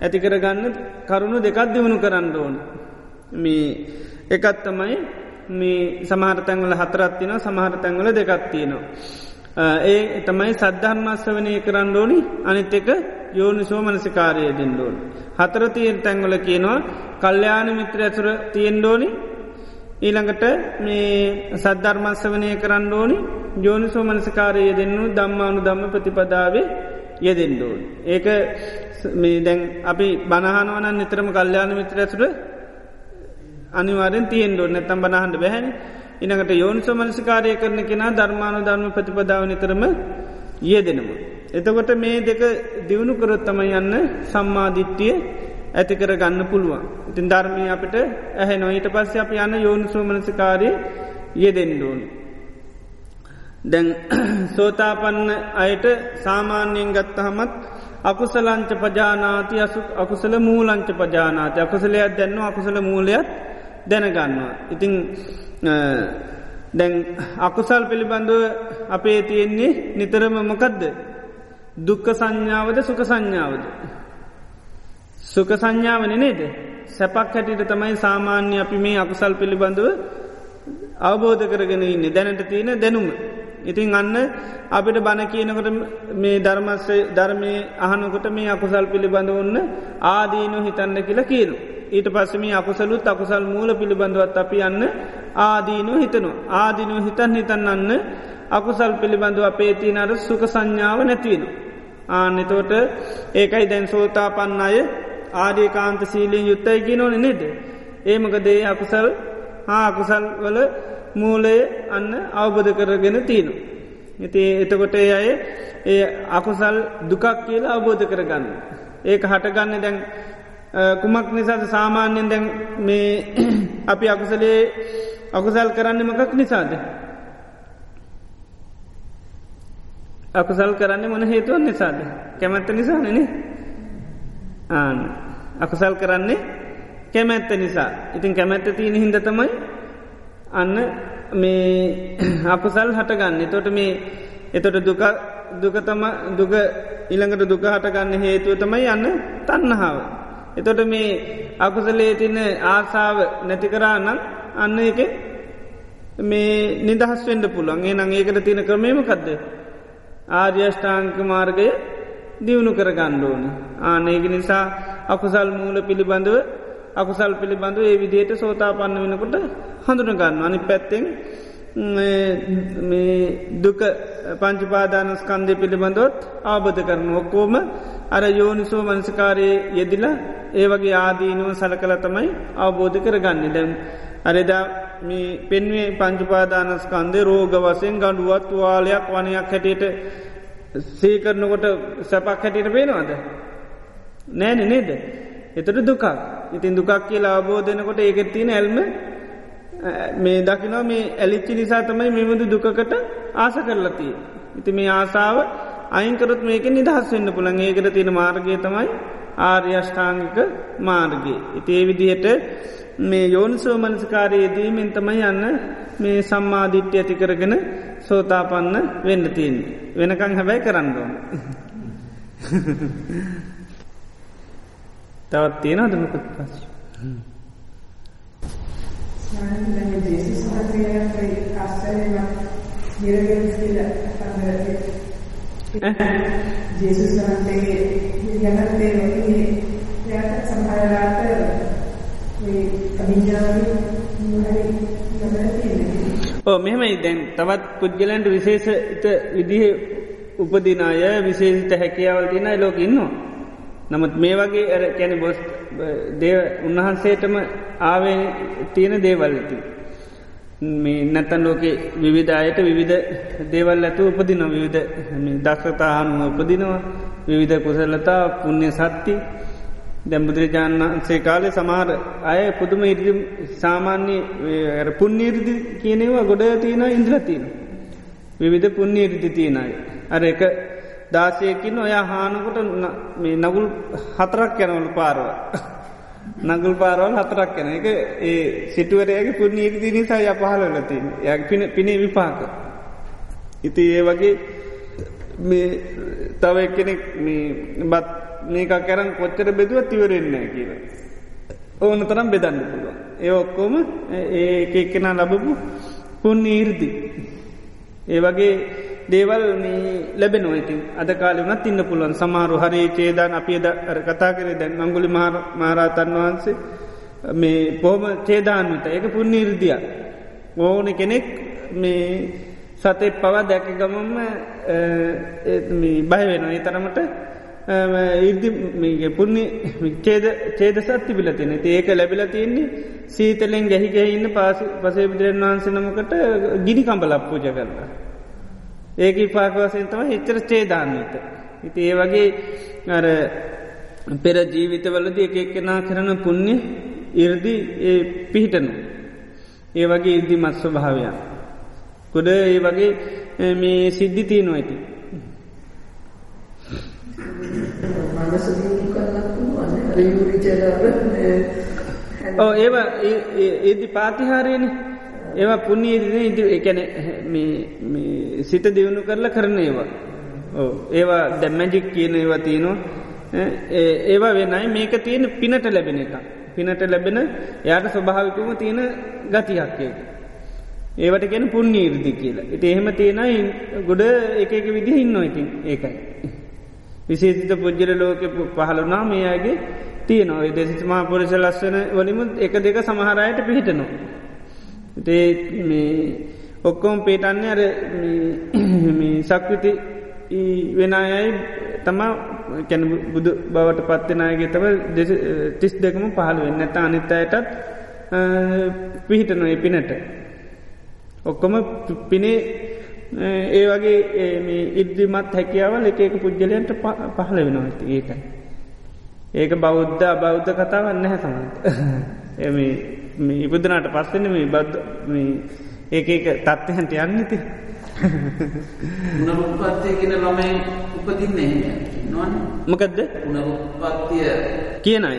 ඇතිකරගන්න කරුණු දෙකක් දියුණු කරන්න ඕන. මේ එකත් තමයි මේ සමහරතැන්වල හතරත්තින සමහරතැන්වල දෙකත්තියනවා. ඒ තමයි සද්ධර්මස්ස වනය කරන්න ඕනි. අනිත් එක යෝනි සෝමනසිකාරය දෙන්නඩෝන්. හතරතියෙන් තැංවල කියනවා කල්්‍යයාන මිත්‍ර ඇතුර තියෙන්ඩෝනි ඊළඟට මේ සද්ධර්මස්ස වනය කරන්න ඕනි. යෝනි සෝමනසිකාරය දෙන්නු දම්මානු දම්ම ප්‍රතිපදාවේ යෙදෙන්ඩෝන්. ඒක මේ දැන් අපි බණහනුවනන් නිතරම කල්්‍යයාන මිත්‍ර ඇතුර අනිවාරෙන් තියෙන්ඩෝ නැතම් බනහන්ට බැහැන ඉනකට යෝනිසෝ මනසිකාරය කරන කෙනා ධර්මාන ධර්ම ප්‍රතිපදාව නිතරම ඒ දෙනවා. එතකොට මේ දෙක දියුණු කරොත්තම යන්න සම්මාධිට්ටිය ඇති කර ගන්න පුළුවන්. ඉතින් ධර්මී අපට ඇහැ නොහිට පස්ස අප යන්න යෝනිසෝ මනසිකාරය යෙදෙන්ඩෝන්. දැන් සෝතාපන්න අයට සාමාන්‍යයෙන් ගත්තහමත් අකුසලංච පජානාති අසු අකුසල මූලංච පජානාති අකුසලයක් දැන්නවා අකුසල මූලයක් දැනගන්නවා. ඉතිං දැන් අකුසල් පිළිබඳව අපේ තියෙන්නේ නිතරම මොකදද දුක්ක සංඥාවද සුක සංඥාවද. සුක සංඥාවන නේද සැපක් හැටිට තමයි සාමාන්‍ය අපි මේ අකුසල් පිළිබඳව අවබෝධ කරගෙන ඉන්න දැනට තියෙන දැනුම. ඉතින් අන්න අපිට බණ කියනකට මේ ධර්මස්සේ ධර්මය අහනකොට මේ අකුසල් පිළිබඳ ඔන්න ආදීනු හිතන්න කියලා කියනු. ඊට පස්සම අකුසලුත් අකුසල් මූල පිළිබඳවත් අපි යන්න ආදීනු හිතනු. ආදිනු හිතන් හිතන්නන්න අකුසල් පිළිබඳව අපේ තියනට සුක සංඥාව නැතිවෙන. ආනෙතෝට ඒකයි දැන් සෝතා පන්න අය ආඩියකාන්ත සීලියෙන් යුත්තයි කිනෝන නෙද. ඒමක දේ අකුසල් හා අකුසල් වල මූලය අන්න අවබධ කරගෙන තියනු. ඉති එතකොට ඒ අය ඒ අකුසල් දුකක් කියලා අවබෝධ කරගන්න. ඒක හටගන්න දැන් කුමක් නිසාද සාමාන්‍යයෙන් දැන් මේ අපි අකුසලේ අකුසල් කරන්න මකක් නිසාද. අකුසල් කරන්න මොන හේතුවන් නිසාද කැමැත්ත නිසානනේ ආන අකුසල් කරන්නේ කැමැත්ත නිසා ඉතින් කැමැත්ත තියෙන හින්ද තමයි අන්න මේ අකුසල් හටගන්න. තොට මේ එතොට දුක දුකතම දුක ඉළඟට දුක හටගන්න හේතුව තමයි යන්න තන්නහාාව. එතොට මේ අකුසලේ තින්න ආසාාව නැතිකරා නම් අන්න එක මේ නිදහස් වෙන්ඩ පුළුවන්. ඒ නං ඒකට තියෙන ක්‍රමේමකක්ද ආර්යෂ්ඨාංක මාර්ගය දියුණු කර ගණ්ඩෝන ආනඒක නිසා අකුසල් මූල පිළිබඳව අකුසල් පිළිබඳව ඒ විදියට සෝතා පන්න වෙනකොට හඳුන ගන්න අනි පැත්තෙන් මේ දුක පංචිපාදානස්කන්දය පිළිබඳොත් ආබධ කරන ඔක්කෝම අර යෝනිසෝ මනසිකාරයේ යෙදිලා ඒ වගේ ආදීනුව සල කළ තමයි අවබෝධ කරගන්න. දැන් අරෙදා මේ පෙන්වේ පංචිපාදානස්කන්දේ රෝග වසයෙන් ගඩුවත් වාලයක් වනයක් හැටියට සීකරනකොට සැපක් හැටියට පේනවාද? නෑන නේද? එතට දුකක් ඉතින් දුකක් කියලා අවබෝධනකොට ඒකෙත් තියෙන ඇල්ම මේ දකිනවා මේ ඇලිච්චි නිසා තමයි මෙමුදු දුකට ආස කරලතිය. ඉති මේ ආසාාව අයින්කරත් මේක නිදහස් වෙන්න පුළන් ඒකට තියෙන මාර්ගය තමයි ආර්යෂ්ඨාංගික මාර්ගය. ඉති ඒ විදිහට මේ යෝනිසෝ මනස්කාරයේදීමෙන් තමයි යන්න මේ සම්මාධිට්්‍ය ඇති කරගෙන සෝතාපන්න වෙන්න තියෙන්. වෙනකං හැබැයි කරන්නඩෝන. තවත් තියෙන අදමකුත් පස්. ජේසුස් වහන්සේ කස්සලෙම නිරගෙන කියලා ජේසුස් වහන්සේගේ යනත්තේ වගේ එයාට සමහරලාට මේ අභිඥාවේ මොහරි ගමන තියෙනවා. ඕ මෙහෙමයි දැන් තවත් පුද්ගලන්ට විශේෂිත විදිහ උපදින අය විශේෂිත හැකියාවල් තියෙන ලෝක ඉන්නවා. නමුත් මේ වගේ ඇර කැන බොස් දේ උන්වහන්සේටම ආවේ තියෙන දේවල් ඇති. මේ නැත්තන් ලෝකේ විවිධායට විවිධ දේවල් ඇතු උපදින විවිධ දක්ෂතාහනුව උපදිනවා විවිධ කුසලතා පුුණ්‍ය සත්ති දැම්බුදුරජාණන් වන්සේ කාලේ සමහර අය පුදුම ඉරදි සාමාන්‍ය පුුණ්්‍යීරදි කියනෙවා ගොඩ තියෙන ඉන්ද්‍රතිීන. විවිධ පුුණ්්‍ය ඉරදි තියෙනයි. අර එක දාසයකින් ඔය හානකොට මේ නගුල් හතරක් යනවලු පාරව. නගුල් පාරවල් හතරක් යන එක ඒ සිටුවරයගේ පුුණ්ීර්දි නිසා ය පහලලතින් ය පිනේ විපාක. ඉති ඒ වගේ මේ තව එක්කෙනෙක් බත් මේක කරන් කොච්චර බෙදුව තිවරෙන්න කියල. ඕන තරම් බෙදන්න පුළුවන්. ඒ ඔක්කෝම ඒ එක්කෙනා ලබපු පුුණ්ීර්දි. ඒ වගේ දේවල් ලැබෙන ඉති අද කාලෙනත් ඉන්න පුළුවන්. සමාරු හරි චේදාන් අපි කතා කරේ දැන් අංගුලි මහරාතන් වහන්සේ මේ පොහම චේදාන්විත. ඒක පුුණනිර්දිය ඕන කෙනෙක් මේ සතේ පවා දැක ගමම බය වෙන ඒ තරමට ඉර්දි පුුණි චේද චේද සත්ති බිල තින ඒක ලැබිල තියන්නේ සීතලෙන් ගැහි ගැඉන්න පාසි පසේ බුදුරන් වහන්සේ නමකට ගිනි කම්බලක් පූජ කරලා. ඒක පාකවසයෙන් තම එච්චර චේදාන්නත. ඉති ඒ වගේ අර පෙර ජීවිතවලද එක එක්කෙනා කරන පුුණ්‍ය ඉර්දි පිහිටනු. ඒ වගේ ඉර්දි මත්ස්ව භාවයක්. කොඩ ඒ වගේ මේ සිද්ධි තියනු ඇති. ඕ ඒවා ඒදි පාතිහාරයන ඒවා පුුණ්නීදින ඉදි එකැන සිත දියුණු කරලා කරන ඒවා. ඒවා දැම්මැජික් කියන ඒවා තියනවා. ඒවා වෙනයි. මේක තියෙන පිනට ලැබෙන එක. පිනට ලැබෙන යාට ස්වභාවිකම තියෙන ගතියක්කයක ඒවට ගැන පුුන්නීර්දි කියලා. එති එහෙම තියෙනයි ගොඩ එක එක විදිහ ඉන්න ඉතින් ඒකයි. විශේෂිත පුද්ජල ලෝක පහළුනා මේයාගේ තියනවා. දෙසිත මහා පුරෂ ලස්සන වලිම එක දෙක සමහරයට පිහිටනවා. ඒ ඔක්කෝම් පේටන්න අර සක්විති වෙන අයයි තමා කැන බුදු බවට පත්වෙනගේ තව තිස් දෙකම පහළ වෙන්න. ඇත අනිත් අයටත් පිහිටන පිනට. ඔක්කොම පිනේ ඒ වගේ ඉද්දිමත් හැකියාවල් එක එක පුද්ගලයන්ට පහළ වෙනවා ඇති ඒකයි. ඒක බෞද්ධ බෞද්ධ කතාවන්න හැ සමන්ත එම ඉපදනට පස්සෙන මේ බද්ධ ඒක ඒක තත්ත්වහන්ට යන්නති උනරුපත්තිය කියන ළමයි උපදින්නේ නොන් මකදද? උනරුපත්තිය කියනයි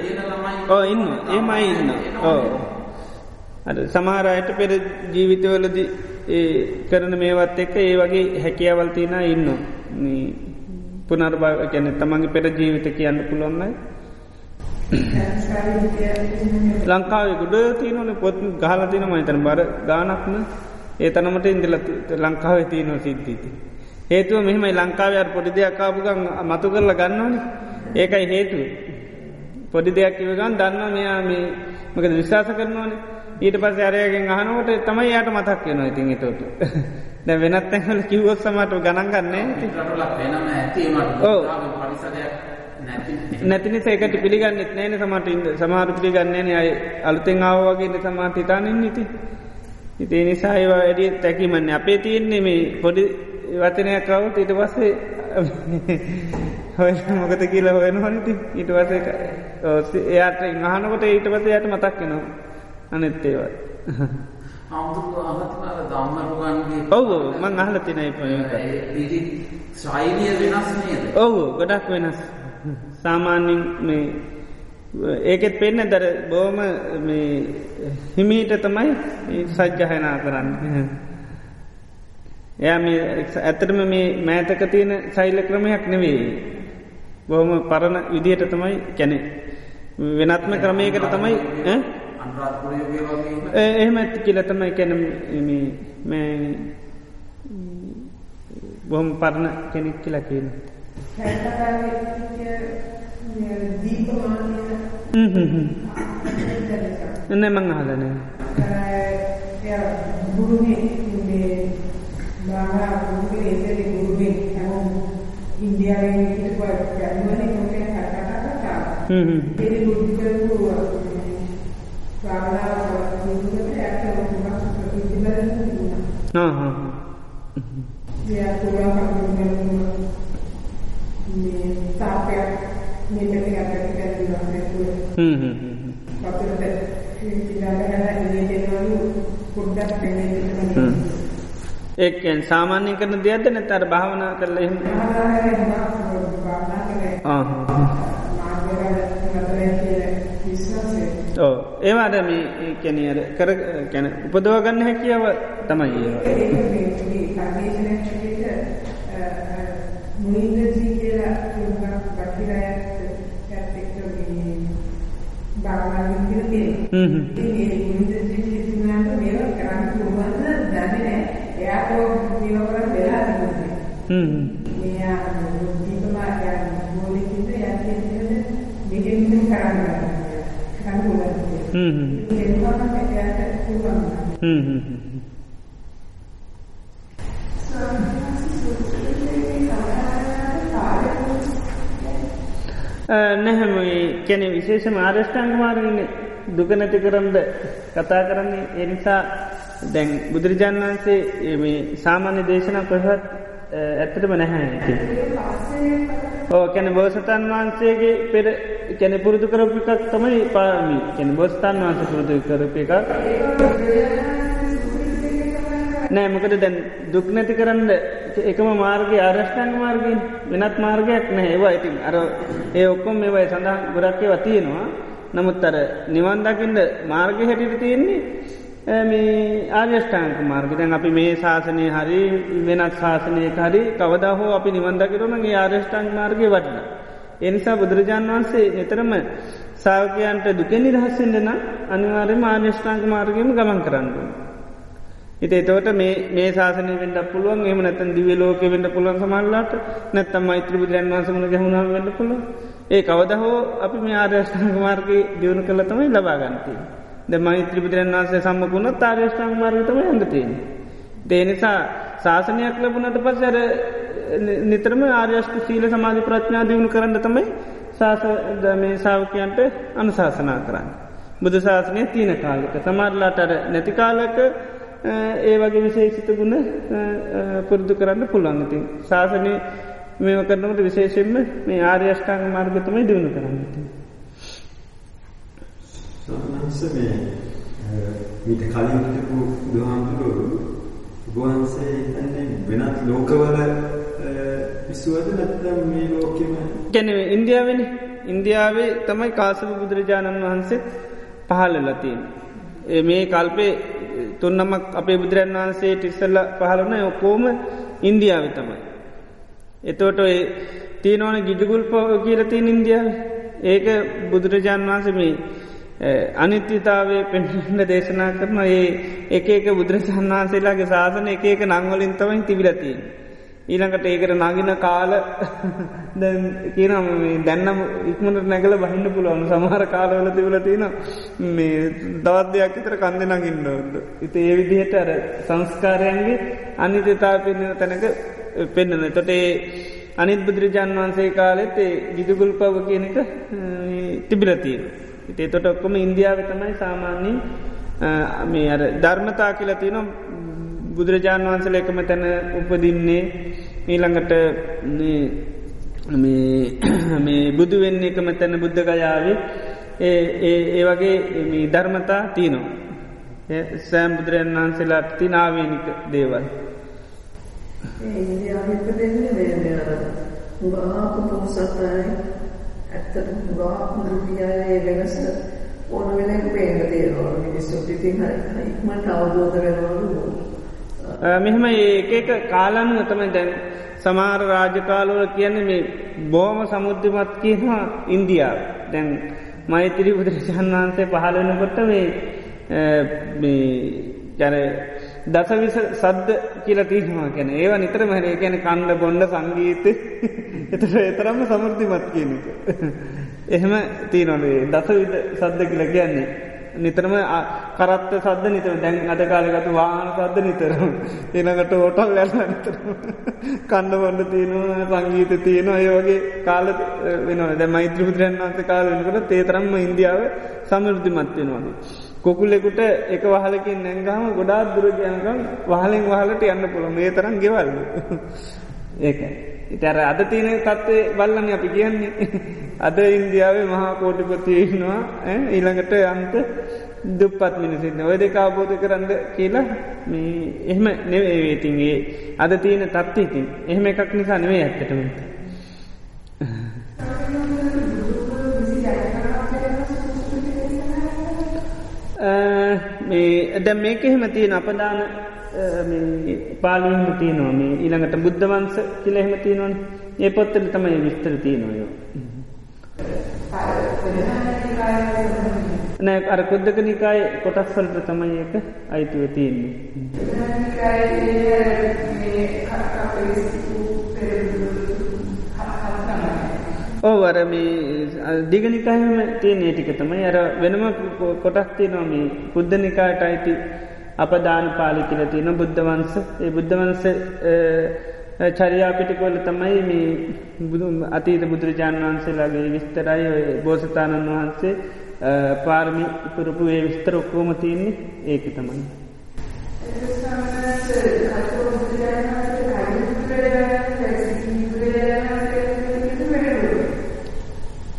ඕ ඉන්න ඒමයි ඉන්න ඕ අ සමහරයට පෙර ජීවිතවලද කරන මේවත් එක්ක ඒ වගේ හැකියවල් තියෙන ඉන්න පුනර්භාව කැන තමන්ගේ පෙර ජීවිත කියන්න පුළුවන්න්නයි ලංකාවේ ගුඩ තියනවල පොත් ගහල තින මහිතන බර ගානක්න ඒ තනමට ඉන්දල ලංකාවේ තියනව සිද්ධීති. හේතුව මෙහමයි ලංකාවයාර පොඩි දෙයක් කාපුගන් මතු කරලා ගන්නවන ඒකයි හේතුව. පොඩි දෙයක් කිවගන් දන්න මෙයා මේ මක විශ්වාස කරනවන ඊට පස් අරයගෙන් අහනවට තමයි යායට මතක් වෙනවා ඉතින් එතෝට. දැ වෙනත් ඇහල කිව්වොත් සමට ගණන් ගන්නේ ඕ නැතිනි ඒකට පිළිගන්නෙත් නෑන සමට ඉද සමාර පිළිගන්නේ අය අලුතෙන් ආවගේ සමාට ඉතානින් ඉති ඉතිේ නිසා ඒවා වැඩිය තැකිමන්නේ අපේ තියෙන්නේ මේ පොඩි වචනයක් කවත් ඊට පස්සේ හොය මොකත කියලා හොයන හොනති ඊට පස එයාට ඉහනකොට ඊට පස යට මතක්කෙනවා අනෙත්තේවත් ඔවු මං අහල තිනයි ශෛලිය වෙනස් ඔවු ගොඩක් වෙනස් සාමාන්‍යින් මේ ඒකෙත් පෙන්න දර බෝම හිමීට තමයි සජ්්‍යහයනා කරන්න. එයා ඇතරම මේ මෑතක තියෙන සෛල ක්‍රමයක් නෙවේ බොහොම පරණ විදිහට තමයි කැනෙ වෙනත්ම ක්‍රමයකට තමයි එහෙම ඇත්ති කියල තමයි කැන බොහොම පරණ කෙනෙක් කියලා කියන එන්න මං අහලන ඉන්දියාවෙන් හිටපු ජර්මනි මොකෙන් කතා කතා හ්ම් හ්ම් ඒ බුද්ධ කරපු භාවනාව බුදුකට ඇත්ත මොකක්ද ප්‍රතිබලන හා හා එයා පුළුවන් මේ තාපයක් මේ පැත්තේ අපිට කරලා නැතුව හ්ම් හ්ම් හ්ම් අපිට ඉඳලා ඉන්නේ දෙනවලු පොඩ්ඩක් දැනෙන්න හ්ම් ඒකෙන් සාමාන්‍ය කරන දෙයක්ද නැත්නම් අර භාවනා කරලා එහෙම? ඔව්. ඒවාද මේ කියන්නේ අර කර කියන්නේ උපදව ගන්න හැකියාව තමයි මුලින්දදී කියලා තුන්වක් බක්තිරයක් එක්ක මේ භාවනාවෙන් කියලා තියෙනවා. හ්ම් හ්ම් ඉතින් මේ මුලින්දදී තුනකට මේවා කරන්න පුළුවන්ද දන්නේ නැහැ. එයාට මේවා කරන්න වෙලා තිබුණේ. හ්ම් මෙයා දීපමා යන මොලේ කිව්ද එයා කියන්නේ මේකෙන් කරන්න. කරන්න පුළුවන්. හ්ම් හ්ම් ඒක තමයි එයාට පුළුවන්. හ්ම් හ්ම් නැහැම කැන විශේෂම ආරෂ්ඨංග මාර්ගන දුක නැති කරන්ද කතා කරන්නේ. එනිසා දැන් බුදුරජාණන් වහන්සේ මේ සාමාන්‍ය දේශනා කොහත් ඇත්තටම නැහැ ඇති. ඕ කැන බෝසතන් වහන්සේගේ පෙර කැන පුරුදු කරපු එකක් තමයි පාමි කැන බොස්තන් වහන්ස පුරුදු කරප එකක්. නෑ මොකද දැන් දුක් නැති කරන්න එකම මාර්ගය ආරෂ්ඨංග මාර්ගයෙන් වෙනත් මාර්ගයක් නෑ ඒවා ඉතින් අර ඒ ඔක්කොම මේවයි සඳහන් ගොඩක් ඒවා තියෙනවා නමුත් අර නිවන් දකින්න මාර්ගය හැටියට තියෙන්නේ මේ ආර්යෂ්ඨාංක මාර්ග දැන් අපි මේ ශාසනය හරි වෙනත් ශාසනය හරි කවද හෝ අපි නිවන්දකිරනගේ ආර්යෂ්ඨාං මාර්ගය වටන. එනිසා බුදුරජාණන් වහන්සේ එතරම සාවකයන්ට දුක නිදහස්සෙන්ට නම් අනිවාර්ය මාර්යෂ්ඨාංක මාර්ගයම ගමන් කරන්න. හිත එතවට මේ ශාසනය වෙන්ඩ පුළුවන් එම නැතන් දිව ලෝක වෙන්ඩ පුළුවන් සමල්ලාට නැත්තම් මෛත්‍ර බුදුරන් වන්සමන ගැහුණාව වෙන්න පුළුව ඒ කවද හෝ අපි මේ ආර්යෂ්ඨාංක මාර්ගය දියුණු කළ තමයි ලබාගන්තේ. ද මෛත්‍ර බුදුරන් වන්සේ සම්මකුණ තාර්යෂ්ඨාං මාර්ගතම ඇඳතියෙන්. දේනිසා ශාසනයක් ලබනට පස්සර නිතරම ආර්යෂ්ක සීල සමාධි ප්‍රඥා දියුණු කරන්න තමයි ශාස මේ සාාවකයන්ට අනුශාසනා කරන්න. බුදු ශාසනය තියන කාලක සමරලාට අර නැති කාලක ඒ වගේ විශේෂිත ගුණ පුරුදු කරන්න පුළන්ගති. ශාසනය මේම කරනකට විශේෂෙන්ම මේ ආර්යෂ්ඨාංග මාර්ගතමයි දියුණු කරන්නති. මේ මීට කලින් හිටපු බුදුහාමුදුරුවෝ වහන්සේ හිතන්නේ වෙනත් ලෝකවල විසුවද නැත්නම් මේ ලෝකෙම ගැනවේ ඉන්දියාවෙන ඉන්දියාවේ තමයි කාසප බුදුරජාණන් වහන්සේ පහලලතින්. මේ කල්පේ තුන්නමක් අපේ බුදුරන් වහන්සේ ටිස්සල්ල පහලන ඔක්කෝම ඉන්දියාව තමයි. එතෝට තියනවන ගිජගුල් පෝ කියලතින් ඉන්දියාව ඒක බුදුරජාණන් වහන්සේ මේ අනිත්‍යතාවේ පෙන්ට දේශනා කරන ඒ එක එක බුදුරජාන් වහන්සේලාගේ ශාසන එක එක නංවලින් තමයි තිබිලතින්. ඊළඟට ඒකට නගින කාල කියනම් දැන්නම් ඉක්මට නැගල බහින්න පුළුවන් සමහර කාලවල තිවල තියෙන මේ දවත් දෙයක් තර කන්ද නගින්න ඕන්න. ඉත ඒ විදිහට අර සංස්කාරයන්ගේ අනිතතා පෙන්න්න තැනක පෙන්න්නන. තොට ඒ අනිත් බුදුරජාන් වහන්සේ කාලෙත් ඒ ගිදුගුල් පව කියන එක තිබිලතිී. ඉතේ තොට ඔක්කොම ඉන්දියාව තමයි සාමාන්‍යී මේ අර ධර්මතා කියල තියනම් බුදුරජාණන් වහන්සල එකම තැන උපදින්නේ ඊළඟට මේ බුදු වෙන්න එකම තැන බුද්ධ ගයාවේ. ඒ වගේ ධර්මතා තියනවා. සෑම් බුදුරජන් වහන්සේලාට තිනාවේනික දේවල්. ඉන්දියාවිත දෙන්න ගාපු පොසතයි ඇත්තට ගාපු රුපියයේ වෙනස ඕන වෙලෙන් පේන්න තියෙනවා මිනිස්සුන්ට ඉතින් ඉක්මනට අවබෝධ වෙනවලු. මෙහෙම ඒකක කාලන්න තමයි දැන් සමාර රාජකාලවල කියන්නේ මේ බෝම සමුද්ධමත් කියනවා ඉන්දියාව. දැන් මෛතිරි බුදුරජාන් වහන්සේ පහලවෙනකොට මේ ගැන දසවිස සද්ද කියල තිීනවා කැන ඒවා නිතර මහර ගැන කණ්ඩ බොන්ඩ සංගීත. එතර එතරම්ම සමෘද්ධිමත් කියනක එහෙම තිීනොනේ දසවිද සද්ද කියල කියන්නේ. නිතරම කරත්ත සද්ද නිතර දැන් අද කාලගතු වාහන සද්ද නිතරම. එනකට ඕටල් ඇල්ල නිතර කණ්ඩ වොඩ තියෙනවා සංගීත තියෙනවා ඒ වගේ කාල වෙනවන දැ මෛත්‍ර බුදුරන් වන්ස කාල වෙනකට තේතරම්ම ඉන්දියාව සමෘද්ධිමත් වෙනවාන. කොකුල්ලෙකුට එක වහලකින් නැංගාම ගොඩාත් දුරගයනකම් වහලින් වහලට යන්න පුළොම ඒ තරම් ගෙවල්ල ඒක ඉතර අද තියන තත්වේ බල්ලන අපි කියන්නේ. අද ඉන්දියාවේ මහා කෝටිපතියනවා ඊළඟට අන්ත දුප්පත් මිනිසින්න ඔය දෙක අවබෝධ කරන්න කියලා මේ එහෙම නෙවේවේතින්ගේ අද තියෙන තත්තිඉතින් එහෙම එකක් නිසා නෙවේ ඇත්තටමට මේ දැ මේක එහෙම තියෙන අපදාන පාලිහිම තියනවා. මේ ඊළඟට බුද්ධවන්ස කියල එහෙම තියෙනවන්. ඒ පොත්තල තමයි විස්තර තියනොයෝ නෑ අර කුද්දක නිකායි කොටස් වලට තමයි එක අයිතුව තියෙන්නේ. ඕවර මේ දිගනිකාහම තියෙන ඒටික තමයි. අර වෙනම කොටස් තියනවා මේ බුද්ධනිකායට අයිති අපදාන පාලි කියල තියෙන බුද්ධවන්ස ඒ බුද්ධවන්ස චරියාපිටිකොල තමයි මේ බුදු අතීත බුදුරජාණන් වහන්සේලාගේ විස්තරයි ඔය බෝසතාණන් වහන්සේ පාර්මි පුරපු ඒ විස්තර ඔක්කෝම තියන්නේ ඒක තමයි.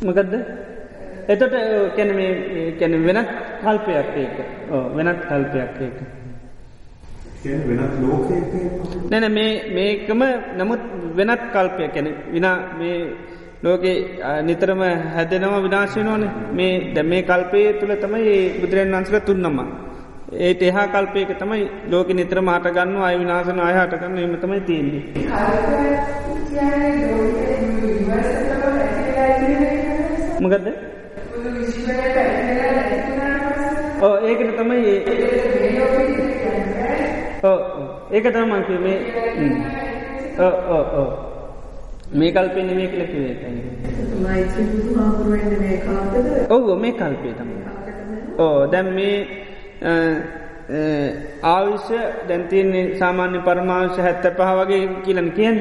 මකදද එතොට කැන කැන වෙනත් කල්පයක් ඒක. වෙනත් කල්පයක් ඒක. නැන මේ මේකම නමුත් වෙනත් කල්පය කැන විනා මේ ලෝකේ නිතරම හැදෙනව විනාශය නොන මේ දැ මේ කල්පය තුළ තමයි බුදුරන් වන්සක තුන්නම. ඒට එහා කල්පයක තමයි ලෝක නිත්‍ර මාට ගන්න අය විනාසන අයහට කරන්න එමතමයි තියන්නේ. මගදද ඕ ඒකට තමයි ඒක තමන්ක මේ මේ කල්පය නෙමේ කල කිවේ මෛත්‍රී බුදුහාමුදුරුවන්ට මේ කාලෙද ඔව් මේ කල්පේ තම ඕ දැම් මේ ආවිශ්‍ය දැන්තියන්නේ සාමාන්‍ය පරමාංශ හැත්ත පහ වගේ කියලන කියන්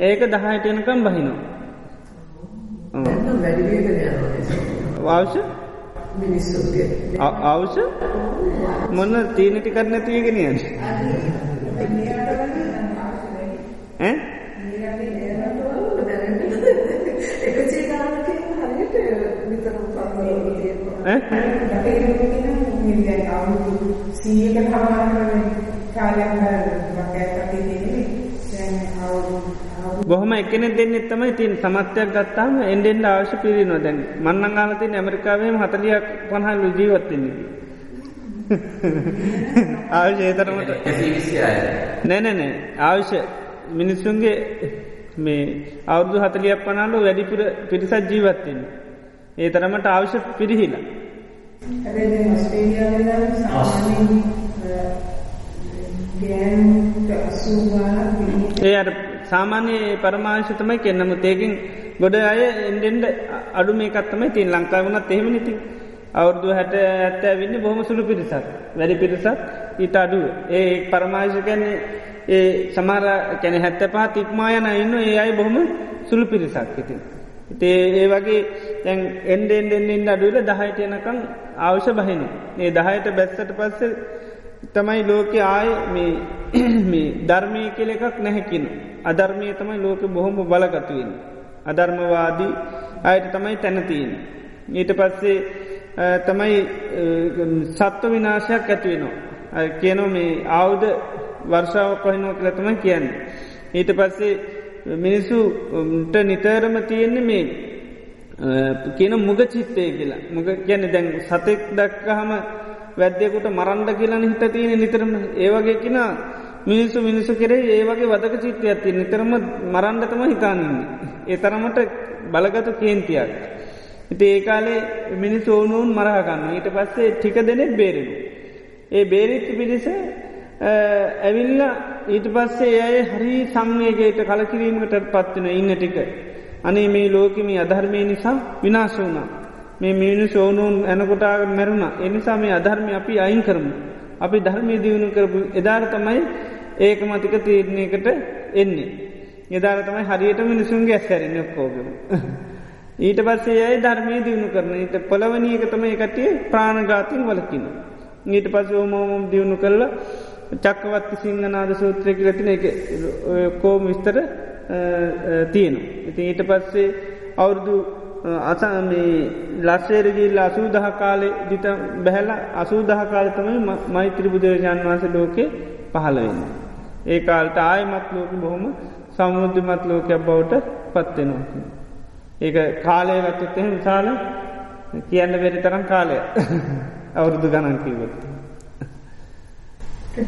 ඒක දහයට එනකම් මිනිස්සුගේ අවශ්‍ය? මොන්න තීනටි කරන තියගෙනයන් එක බොහම එකන දෙන්න තමයි තින් සමත්යක් ගත්තාම එන්ඩෙන්ඩ අවශ්‍ය පිරිනො දැන් මන්නං ගාලති ඇමරිකාවේම හතලියක් පහල්ලු ජීවත්වෙන්නේ ආවිශ ඒතරමට නැනැනෑ ආවිශ්‍ය මිනිස්සුන්ගේ මේ අවුදු හතලියක් පනාලු වැඩිපුර පිරිසත් ජීවත්වෙන්න ඒ තරමට අවශ්‍ය පිරිහිලා. ඒ අ සාමාන්‍ය පරමාංශතමයි කෙන්නමු තේකින් ගොඩ අය එන්ඩෙන්ඩ අඩු මේකත්තමයි තින් ලංකාවනත් එහෙම නති අවුරදු හැට ඇත්ත වින්න බොහම සුළු පිරිසක්. වැඩි පිරිසක්. ඊට අඩුව. ඒ පරමාශකන්නේ ඒ සමර කැන හැත්ත පහ තික්මායන ඉන්න ඒ අයි බොහොම සුළු පිරිසක් ඉතින්. ඉතේ ඒ වගේ තැන් එන්ඩෙන්ඩෙන්ෙන්ට අඩුවල දහයට යනකං අවශ්‍ය බහිනු. ඒ දහයට බැස්සට පස්ස තමයි ලෝක ආය මේ ධර්මය කෙල එකක් නැහැකින. අධර්මය තමයි ලෝක බොහොම බලගතුවෙන්. අධර්මවාදී අයට තමයි තැනතියෙන්. ඊට පස්සේ තමයි සත්ව විනාශයක් ඇතිවෙනවා. කියනෝ මේ ආවුද වර්ෂාව කොහිනෝ කළ තමයි කියන්න. ඊට පස්සේ මිනිස්සුට නිතරම තියෙන්නේ මේ කියන මුග චිත්තය කියලා මුග ගැන දැන් සතෙක් දක්කහම වැද්‍යකුට මරන්ඩ කියලන හිත තියෙන නිතරම ඒවගේ කියෙන මිනිස්සු මිනිසු කෙරේ ඒවගේ වදක චිත්තය ඇති නිතරම මරන්ඩතම හිතාන්නන්නේ. ඒ තරමට බලගතු කේන්තියක්. ඉති ඒකාලේ මිනිස් ඕනුවන් මරහගන්න ඊට පස්සේ ටික දෙනෙක් බේරෙන. ඒ බේරිච්චි පිරිස ඇවිල්ල ඊට පස්සේ ඇය හරි සංවේගේට කලකිරීමට පත්වන ඉන්න ටික. අනේ මේ ලෝකෙම අධර්මය නිසා විනාශ වුණා. මේ මිනි ශෝනුවන් ඇනකොටාග මැරුණ එනිසා මේ අධර්මය අපි අයින් කරමු. අපි ධර්මය දියුණු කරපු එදාර තමයි ඒක මතික තීරණයකට එන්නේ. එදාර තමයි හරියට මිනිසුන්ගේ ඇස්සැරෙන ඔක්කෝගම. ඊට පස්සේ අයි ධර්මය දියුණු කරන ඊට පොළවනියක තම එකටිය ප්‍රාණගාතින් වලකින. ඊට පස්ස ඕමෝමම් දියුණු කරලා චක්කවත්ති සිංහනාද සූත්‍රය කියලතින එක කෝම විස්තර තියෙනු. ඉතින් ඊට පස්සේ අවුරුදු අසමේ ලස්සේරගිල් අසූ දහ කාලෙ දිත බැහැල අසූ දහ කාලතමයි මෛත්‍රි බුදුරජාන් වන්ස ලෝකෙ පහළවෙන්න. ඒ කාල්ට ආයමත් ලෝක බොහොම සමුද්ධමත් ලෝකයක් බවට පත්වෙනවා. ඒක කාලය ගත්තොත් එහෙම විශාල කියන්න බැරි තරම් කාලය අවුරුදු ගණන් කිව්වොත්.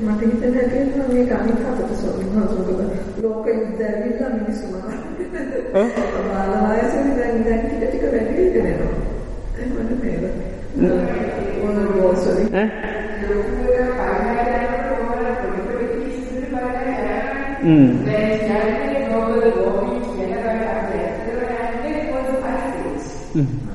මට හිතෙන හැටියට මේක අනිත් අතට වහන්සේ ලෝක යුද්ධ ඇවිල්ලා මිනිස්සු මරන්නේ. ඔව්. බාල වයසේ දැන් දැන් ටික ටික වැඩි වෙගෙන යනවා. එහෙම නෙමෙයි. ඕන රෝසරි. ඈ? හ්ම්.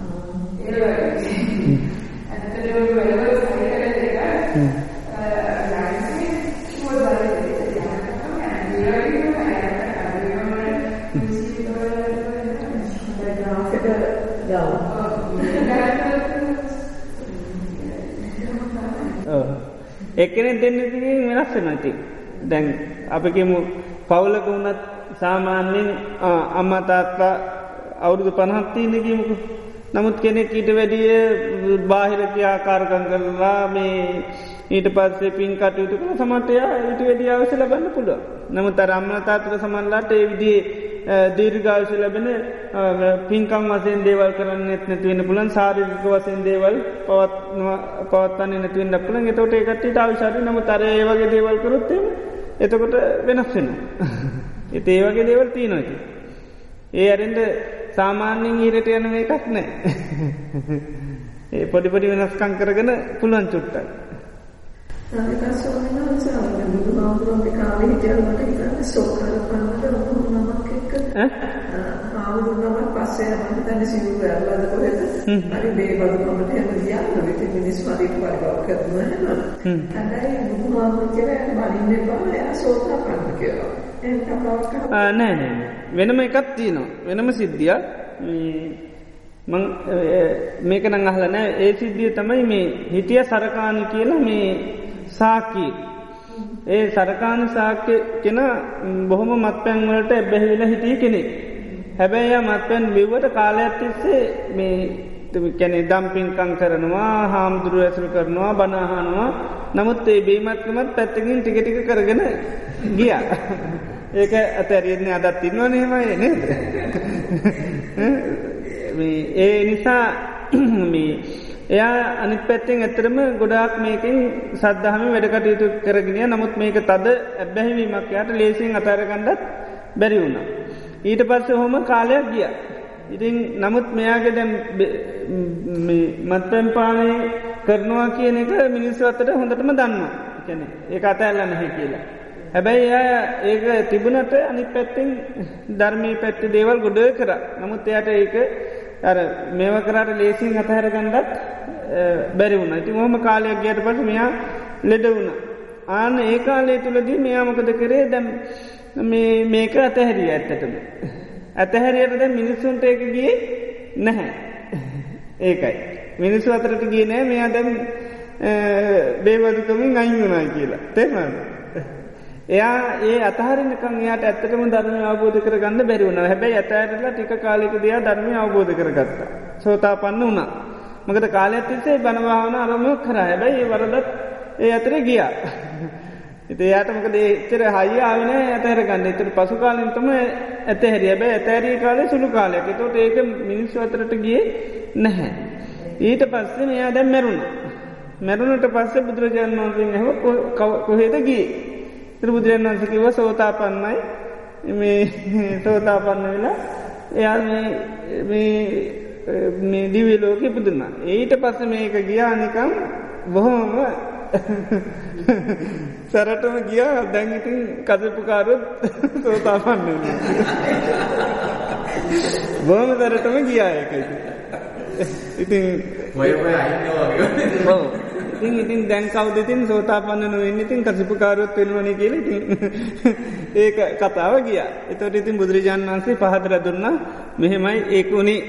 එක්කෙන දෙන්නතිකින් වෙනස් නැති. දැන් අපිකමු පවුලක වුණත් සාමාන්‍යෙන් අම්මතාත්තා අවුරුදු පනහත්තිීනකීමකු නමුත් කෙනෙක් ඊට වැඩිය බාහිරකි ආකාරකං කරලා මේ ඊට පස්සේ පින් කටයුතු කළ සමටයා ඊට වැඩිය අවස ලබන්න පුළුව නමුත් අරම්ම තාතර සමල්ලාට ඒ විදිේ දීර්ගාවශ ලැබෙන පින්කම් වසයෙන් දේවල් කරන්න එත් නැතිවෙන පුලන් සාරික වසයෙන් දේවල් පවත්වන්න නැතිවෙන් දක්ලන් එතොට එකටට අවිශාරි නම තර ඒ වගේ දේවල් කරොත්තේ එතකොට වෙනස් වෙන. එත ඒ වගේ දේවල් තියනොති. ඒ අරෙන්ට සාමාන්‍යෙන් ඊරට යන එකක් නෑ. ඒ පොඩිපොඩි වෙනස්කං කරගෙන පුළන් චුට්ටයි. සාධකස්වාමීන් වහන්සේ අපේ බුදුහාමුදුරන්ගේ කාලේ හිටියල මට හිතන්නේ සෝකාර පන්නට ඔහොම එක්ක ආවුරුනම පස්සේ මම හිතන්නේ සිවුරු ඇල්ලද කොහෙද? හරි මේ බදුකමට යන ගියා ඉතින් මිනිස් වලින් පරිභව කරනවා නේද? හැබැයි බුදුහාමුදුර කියලා බලින්න එපා එයා සෝකාර පන්න කියලා. ඒක තමයි නෑ නෑ වෙනම එකක් තියෙනවා. වෙනම සිද්ධියක්. මේක නං. අහලනෑ ඒ සිද්ධිය තමයි මේ හිටිය සරකාණ කියලා මේ සාකී. ඒ සරකාන සාක්‍ය කෙන බොහොම මත්පැන්වලට එබැහිවිල හිටිය කෙනෙ. හැබැයි මත්පැන් බිව්වට කාලයක් තිස්සේ මේ කැනෙ දම්පින්කං කරනවා හාමුදුරුව ඇසරු කරනවා බනාහනවා නමුත් ඒ බීමත්කමත් පැත්තකින් ටිකටික කරගෙන ගිය. ඒක ඇතැරෙන්නේ අදත් ඉන්නවා නේමයි නේද. ඒ නිසා එයා අනිත් පැත්තෙන් ඇතරම ගොඩාක් මේකින් සද්ධහම වැඩකටයුතු කරගෙන නමුත් මේක තද ඇබැහිවීමක් යට ලේසින් අතරගණ්ඩත් බැරි වුණ. ඊට පස්ස හොම කාලයක් ගිය. ඉතින් නමුත් මෙයාගේ දැම් මත්පැම් පානය කරනවා කියන එක මිනිස්සු අතට හොඳටම දන්නවා කැන ඒ අතඇල්ල නැහැ කියලා. හැබැයි එය ඒක තිබුණට අනි පැත්තිෙන් ධර්මී පැත්ති දේවල් ගොඩ කර නමුත් එයට ඒක අර මේව කරට ලේසින් අතහැර ගණ්ඩත් බැරි වුණ ඉති හොම කාලයක් ගයට පස මෙයා ලෙඩ වුණ. ආන ඒ කාලේ තුළදී මෙයාමකද කරේ දැම් මේක අතහැරිය ඇත්තටම. ඇතහැරියට දැ මිනිස්සුන්ට එක ගිය නැහැ. ඒකයි. මිනිස්සු අතරට ගිය නෑ මෙයා දැම් බේවදුකමින් අයිුණයි කියලා තේමන්න. එයා ඒ අතහරනකම් යාට ඇත්තටම ධර්ම අවබෝධ කරගන්න බැරිවුණ හැබැයි ඇතඇරලා ටික කාලෙක දයා ධර්මය අවබෝධ කරගත්තා. සෝතා පන්න වුණා. මකද කාලයක් තිස්සේ බණවාාවන අරමය කර හැබැයි ඒ වරදත් ඒ අතර ගියා. ඉති යාටමකද එච්චර හයි ආවන ඇතැර ගන්න එතර පසු කාලින්තම ඇත හැරිය බෑ ඇතැරී කාලේ සුළු කාලයක් තොට ඒක මිනිස්සු අතරට ගිය නැහැ. ඊට පස්සේ මෙයා දැම් මැරුණ. මැරුණට පස්සේ බුදුරජාණන් වන්සින් හම කොහෙද ගිය. ත්‍රබුදුරන් වන්සකිව සෝතා පන්නයි මේ සෝතා පන්න වෙලා එයා මේ දිවිලෝක පුදුන්න. ඊට පස්ස මේක ගියානිකම් බොහොම සැරටම ගිය. දැංගිතින් කසපුකාරුත් සෝතා පන්න බොහම සැරටම ගියා එක ඉතින් ඉතින් ඉතින් දැන් කවද ඉතින් සෝතා පන්න නොවෙන්න ඉතින් කසිපුකාරුත් වෙනවන කියල ඉතින් ඒක කතාව ගිය. එතොට ඉතින් බුදුරජාණන් වන්සේ පහදර දුන්න මෙහෙමයි ඒක වුණේ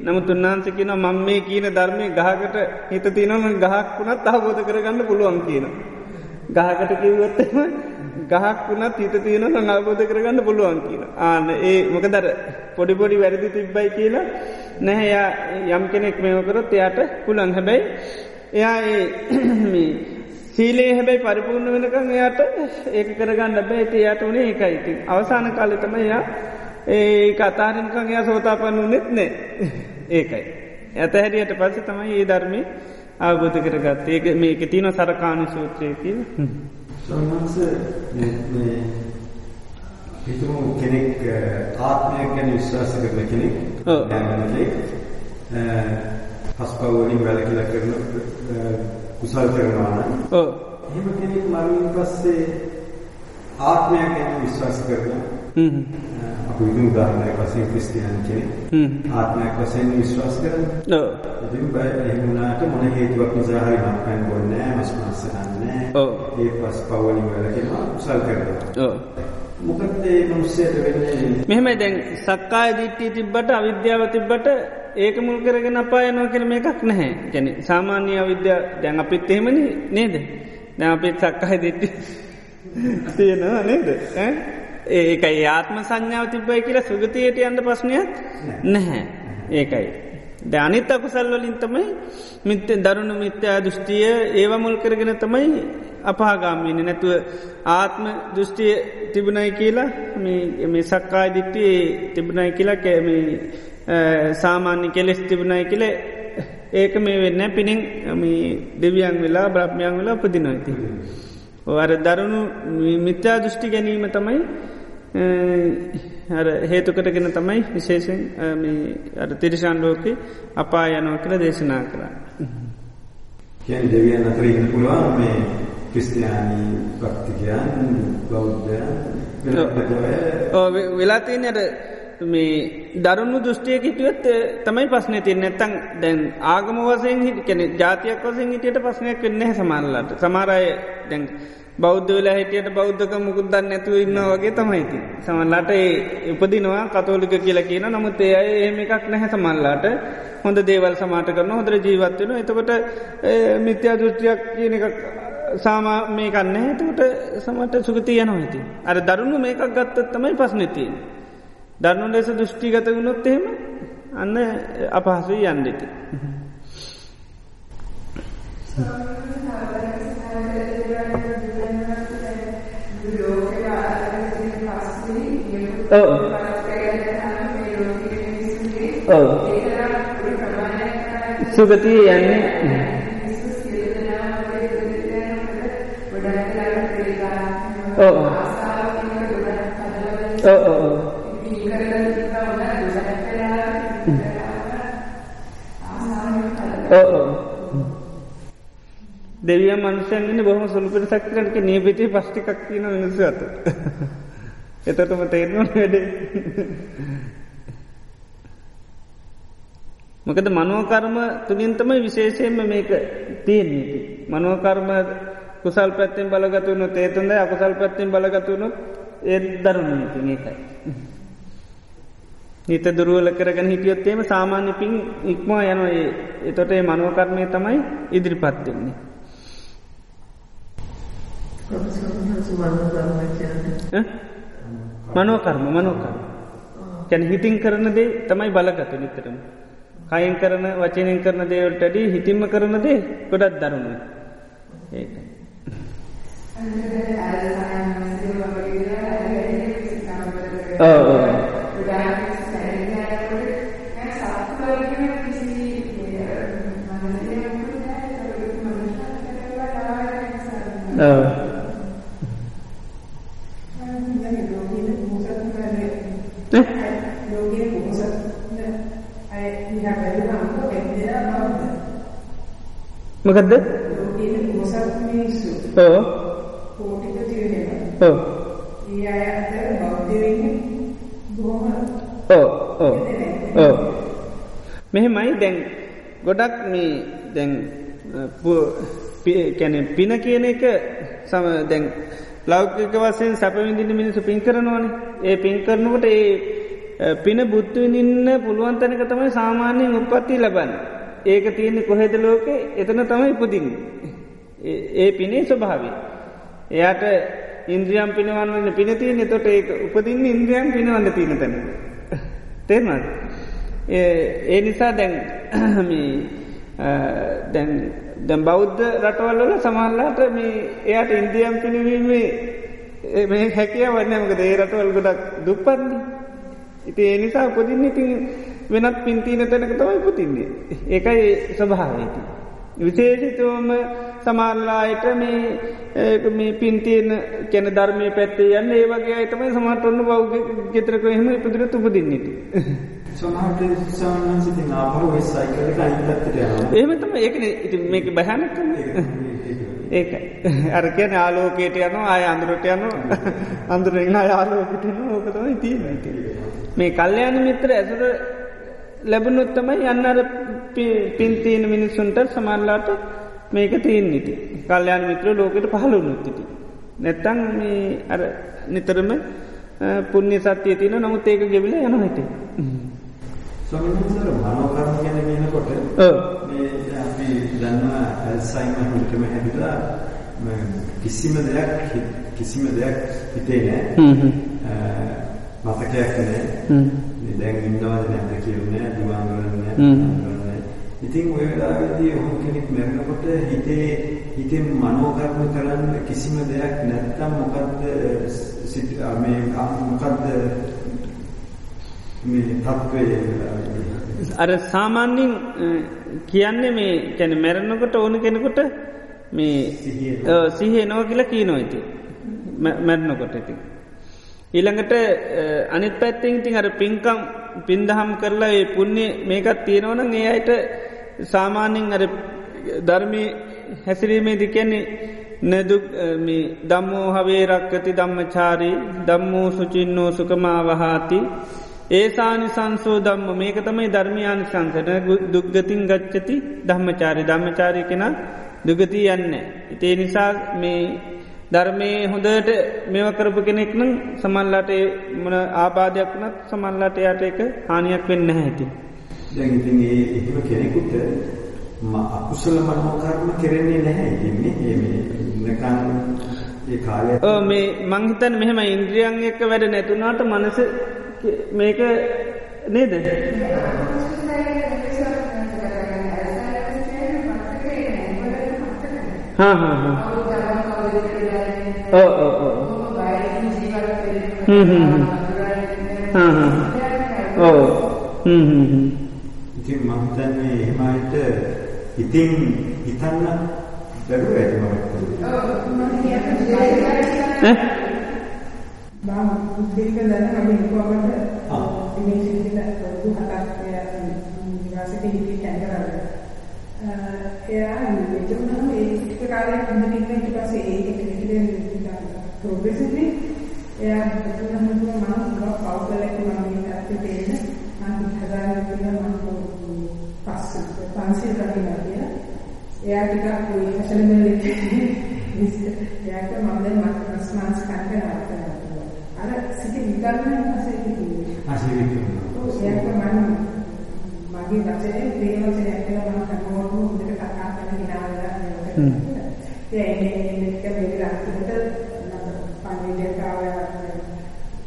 නමුත් උන්නාන්ස කියන මං මේ කියන ධර්මය ගහකට හිත තිනම ගහක් වුණත් අහබෝධ කරගන්න පුළුවන් කියන. ගහකට කිව්වත්තම ගහක් වුණත් හිත තියෙන සංගබෝධ කරගන්න පුළුවන් කියන. ආන ඒ මොකදර පොඩිපොඩි වැරදි තිබ්බයි කියලා. නැහැ යම් කෙනෙක් මෙමකරොත් එයාට පුළන් හැබැයි එයා ඒ සීලේ හැබැයි පරිපූර්ණ වෙනකං එයාට ඒක කරගන්න බැයිට එයාට වනේ ඒකයිති. අවසාන කාලෙතම එයා ඒ අතාරනිකං එයා සෝතාපන්න වනෙත් නෑ. ඒකයි. ඇත හැරියට පස්ස තමයි ඒ ධර්මය අවබෝධ කරගත් ඒක මේක තින සරකාණ සූත්‍රයකි සන්ස හිතම කෙනෙක් ආත්මයක් ගැන විශ්වාස කරන කෙනෙක් දැනනෙක් පස්පවලින් වැලකිල කරන කුසල් කරනවාන එහෙම කෙනෙක් මරුවින් පස්සේ ආත්මයක් ගැන විශ්වාස කරන අපි විදු උදාහරණයක් වශයෙන් ක්‍රිස්තියානි කෙනෙක් ආත්මයක් වශයෙන් විශ්වාස කරන ඉතින් බය එහෙම වුණාට මොන හේතුවක් නිසා හරි මත්පැන් බොන්නේ නැහැ මස් මාංශ කන්නේ ඒ පස්පවලින් වැලකෙනවා කුසල් කරනවා. මොකද ඒ මනුස්සයට වෙන්නේ? මෙහෙමයි දැන් සක්කාය දිට්ඨිය තිබ්බට අවිද්‍යාව තිබ්බට ඒක මුල් කරගෙන අපායනවා කියල එකක් නැහැ. ගැන සාමාන්‍ය අවිද්‍යා දැන් අපිත් එහෙමනි නේද? දැ අපිත් සක්කාය දිට්ටි තියෙනවා නේද? ඒකයි. ආත්ම සංඥාව තිබ්බයි කියලා සුගතියට යන්න ප්‍රශ්නයක් නැහැ. ඒකයි. ද අනිත් අකුසල්වලින් තමයි මිත්‍ය දරුණු මිත්‍යා දෘෂ්ටිය ඒව මුල් කරගෙන තමයි අපාගාමීන නැතුව ආත්ම දෘෂ්ටිය තිබුණයි කියලා මේ සක්කායි දිට්ටිය තිබුණයි කියලා කෑම සාමාන්‍ය කෙලෙස් තිබුණයි කියල ඒක මේ වෙන්න පිණින් දෙවියන් වෙලා බ්‍රහ්මයන් වෙලා උපදිනොයිති. අර දරුණු මිත්‍යා දෘෂ්ටි ගැනීම තමයි හේතුකටගෙන තමයි විශේෂෙන් අර තිරිශාන් ලෝක අපා යනෝ කළ දේශනා කරා. කියන් දෙවියන් අතර ඉන්න පුළුවන් මේ ක්‍රිස්තියානී භක්තිකයන් බෞද්ධයන් වෙලා තියනට මේ දරුණු දෘෂ්ටියක හිටියොත් තමයි පස්න තිය නැත්තං දැන් ආගම වසයෙන් හිට කෙනෙ ජාතියක් වසෙන් හිටියට පස්නයක් වෙන්න සමාල්ලට සමාරය දැන් බෞද්ධ වෙලා හිටියට බෞද්ධක මුකුද්දන්න නැතුව ඉන්න වගේ තමයිති. සමල්ලාට ඒ උපදිනවා කතෝලික කියලා කියන නමුත් ඒ අය එහෙම එකක් නැහැ සමල්ලාට හොඳ දේවල් සමාට කරන හොඳර ජීවත්වෙන එතකොට මිත්‍යා දෘෂ්ටියක් කියන එකක් සාමා මේ කන්න එතකට සමට සුගති යන ඇති. අර දරුණු මේකක් ගත්තත් තමයි පස්නතියෙන්. දරුණු ලෙස දෘෂ්ටිගත වුණොත් එහෙම අන්න අපහසු යන්ඩෙති. සුගතිය යන්නේ. ඕ ඕ දෙවිය මනුෂයන්ගෙන බොහම සුළුපිට සක්කරට නීපිටි පස්්ටිකක් කියන මිනිස ඇත එතටම තේරනවා වැඩේ. මොකද මනුවකර්ම තුළින් තමයි විශේෂයෙන්ම මේක තියෙන්නේ. මනුවකර්ම කුසල් පැත්තිෙන් බලගතුවනු තේතුන්ද අකුසල් පැත්තිෙන් බලගතුවනු ඒ දරුණු ඉතින් ඒකයි. හිත දුරුවල කරගෙන හිටියොත්තේම සාමාන්‍ය පින් ඉක්මා යන එතොට ඒ මනුවකර්මය තමයි ඉදිරිපත්වෙන්නේ. මනෝකර්ම මනෝකර්ම කැන හිතින් කරන දේ තමයි බලගත නිතරම. කයින් කරන වචනයෙන් කරන දේවල්ටඩී හිතින්ම කරන දේ ගොඩත් දරුණු. ඒකයි. Oh. මොකක්ද ඕ මෙහෙමයි දැන් ගොඩක් මේ දැන් කැන පින කියන එක සම දැන් ලෞකික වසයෙන් සැපවිඳින මිනිසු පින් කරනවාන. ඒ පින් කරනකොට ඒ පින බුද්ධවිඳින්න පුළුවන් තැනක තමයි සාමාන්‍යයෙන් උපත්ති ලබන්න. ඒක තියෙන්නේ කොහෙද ලෝකේ? එතන තමයි පුදින්න. ඒ පිනේ ස්වභාවී එයාට ඉන්ද්‍රියම් පිනවන්න පිනතියන තොට ඒ උපදින්න ඉන්ද්‍රියම් පිනවන්න තියන තැන. තේමත් ඒ නිසා දැන් දැන් දැම් බෞද්ධ රටවල්ල සමල්ලාට මේ එයාට ඉන්දියම් පිනවීමේ මේ හැකිය වන්නමක ඒ රටවල් ගොඩක් දුප්පන්නේ ඉති ඒ නිසා උපදින්න ඉතින් වෙනත් පින්තිීන තැනක තමයි පුතින්නේ ඒකයි ස්වභාවීති විශේෂිතවම සමාල්ලායට මේ පින්තියන කැන ධර්මය පැත්තේ යන්න ඒ වගේ අතමයි සමට ඔන්න බෞග ගෙතරක එහෙම ඉපදිර තුපදින්නට. ඒමතම ඒකන. ඉති මේක බැහනක ඒක අරකන ආලෝකයට යන අය අඳුරට යන අඳුරෙන් යාලෝකට ඕකතම තිීනට. මේ කල්්‍යයාන මිත්‍ර ඇසුර ලැබුණොත්තමයි යන්නර පින්තිීන මිනිස්සුන්ට සමල්ලාට මේක තියෙන් නිති කල්්‍යයාන මිත්‍ර ලෝකට පහළුණුත්තිති. නැත්තං මේ අර නිතරම පුුණ්‍ය සත්‍යය තියන නමුත් ඒක ගෙවිල යන හිට. මනෝකර්ම ගැන කියනකොට අපි දන්නවා ඇල්සයිම හිටම හැදිලා කිසිම දෙයක් කිසිම දෙයක් හිතේ නෑ. මතකයක් නෑ. දැන් ඉන්නවාද නැද කියවන දිවාන්ගලන්න ඉතින් ඔය වෙලාවේදී ඔහු කෙනෙක් මැරෙනකොට හිතේ හිතෙන් මනෝකර්ම කරන්න කිසිම දෙයක් නැත්තම් මොකද්ද මේ මොකද්ද මේ තත්ත්වය අර සාමාන්‍යයෙන් කියන්නේ මේ කැන මැරණකොට ඕන කෙනෙකුට මේ සිහේ නෝ කියලා කී නොයිති මැරණකොට ඉතින්. ඊළඟට අනිත් පැත්තිෙන් ඉතින් අර පින්කම් පින්දහම් කරලා ඒ පුුණ්‍ය මේකත් තියෙනවන ඒ අයට සාමාන්‍යෙන් අර ධර්මී හැසිරීමේ දිකන්නේ නැදුක් දම්මෝ හවේ රක්කති ධම්මචාරී දම්මූ සුචින්නෝ සුකමාවහාති ඒසානි සංසෝ දම්ම මේක තමයි ධර්මයානි සංසන දුග්ගතින් ගච්චති ධම්මචාරි. ධම්මචාරය කෙන දුගති යන්න. ඉතේ නිසා මේ ධර්මය හොඳට මෙව කරපු කෙනෙක් නම් සමල්ලට මන ආබාධයක් වනත් සමල්ලට යට එක හානියක් වෙන්න ඇති. දැගඉතින් ඒ එහෙම කෙනෙකුට අකුසල මනෝකර්ම කෙරෙන්නේ නැහැ ඉන්නේ ඒ කාලය මේ මංහිතන් මෙහෙම ඉන්ද්‍රියන් එක්ක වැඩ නැතුනාට මනස මේක නේද? හා හා හා. ඕ ඕ ඕ හ්ම් හ්ම් හා හා. ඕ හ්ම් හ්ම් හ්ම්. ඉතින් මම හිතන්නේ එහෙමයිට ඉතින් හිතන්න බැරුව ඇති මම ඈ බාම දෙක දැන අපි කොහොමද මේ සිද්ධියට දුක හතක් නිවාසෙක හිටි කැන්දරවල එයා මෙතුණම ඒ ටික කාලයක් ඉඳන් ඊට පස්සේ ඒක පිළිදෙන ප්‍රොග්‍රෙසිව්ලි එයා මෙතුණම මම පවුලක් මම මේකට තේරෙන මම හදාගෙන තියෙනවා මම පස්සේ පන්සිල් කරගෙන කියලා. එයා ටිකක් ওই හැසලෙන්නේ එයාට මම දැන් මස් මාස් කන්න අර සිට විතරම පස්සේ කිව්වේ. ආශිර්වාද. ඔව් එයාට මම මගේ වචනේ ප්‍රේ වචනයක් කියලා මම කනෝරු හොඳට කතා කරන විනාඩියක් නේද. ඒ එන්නේ එක වෙලා අන්තිමට පණිවිඩය කාලා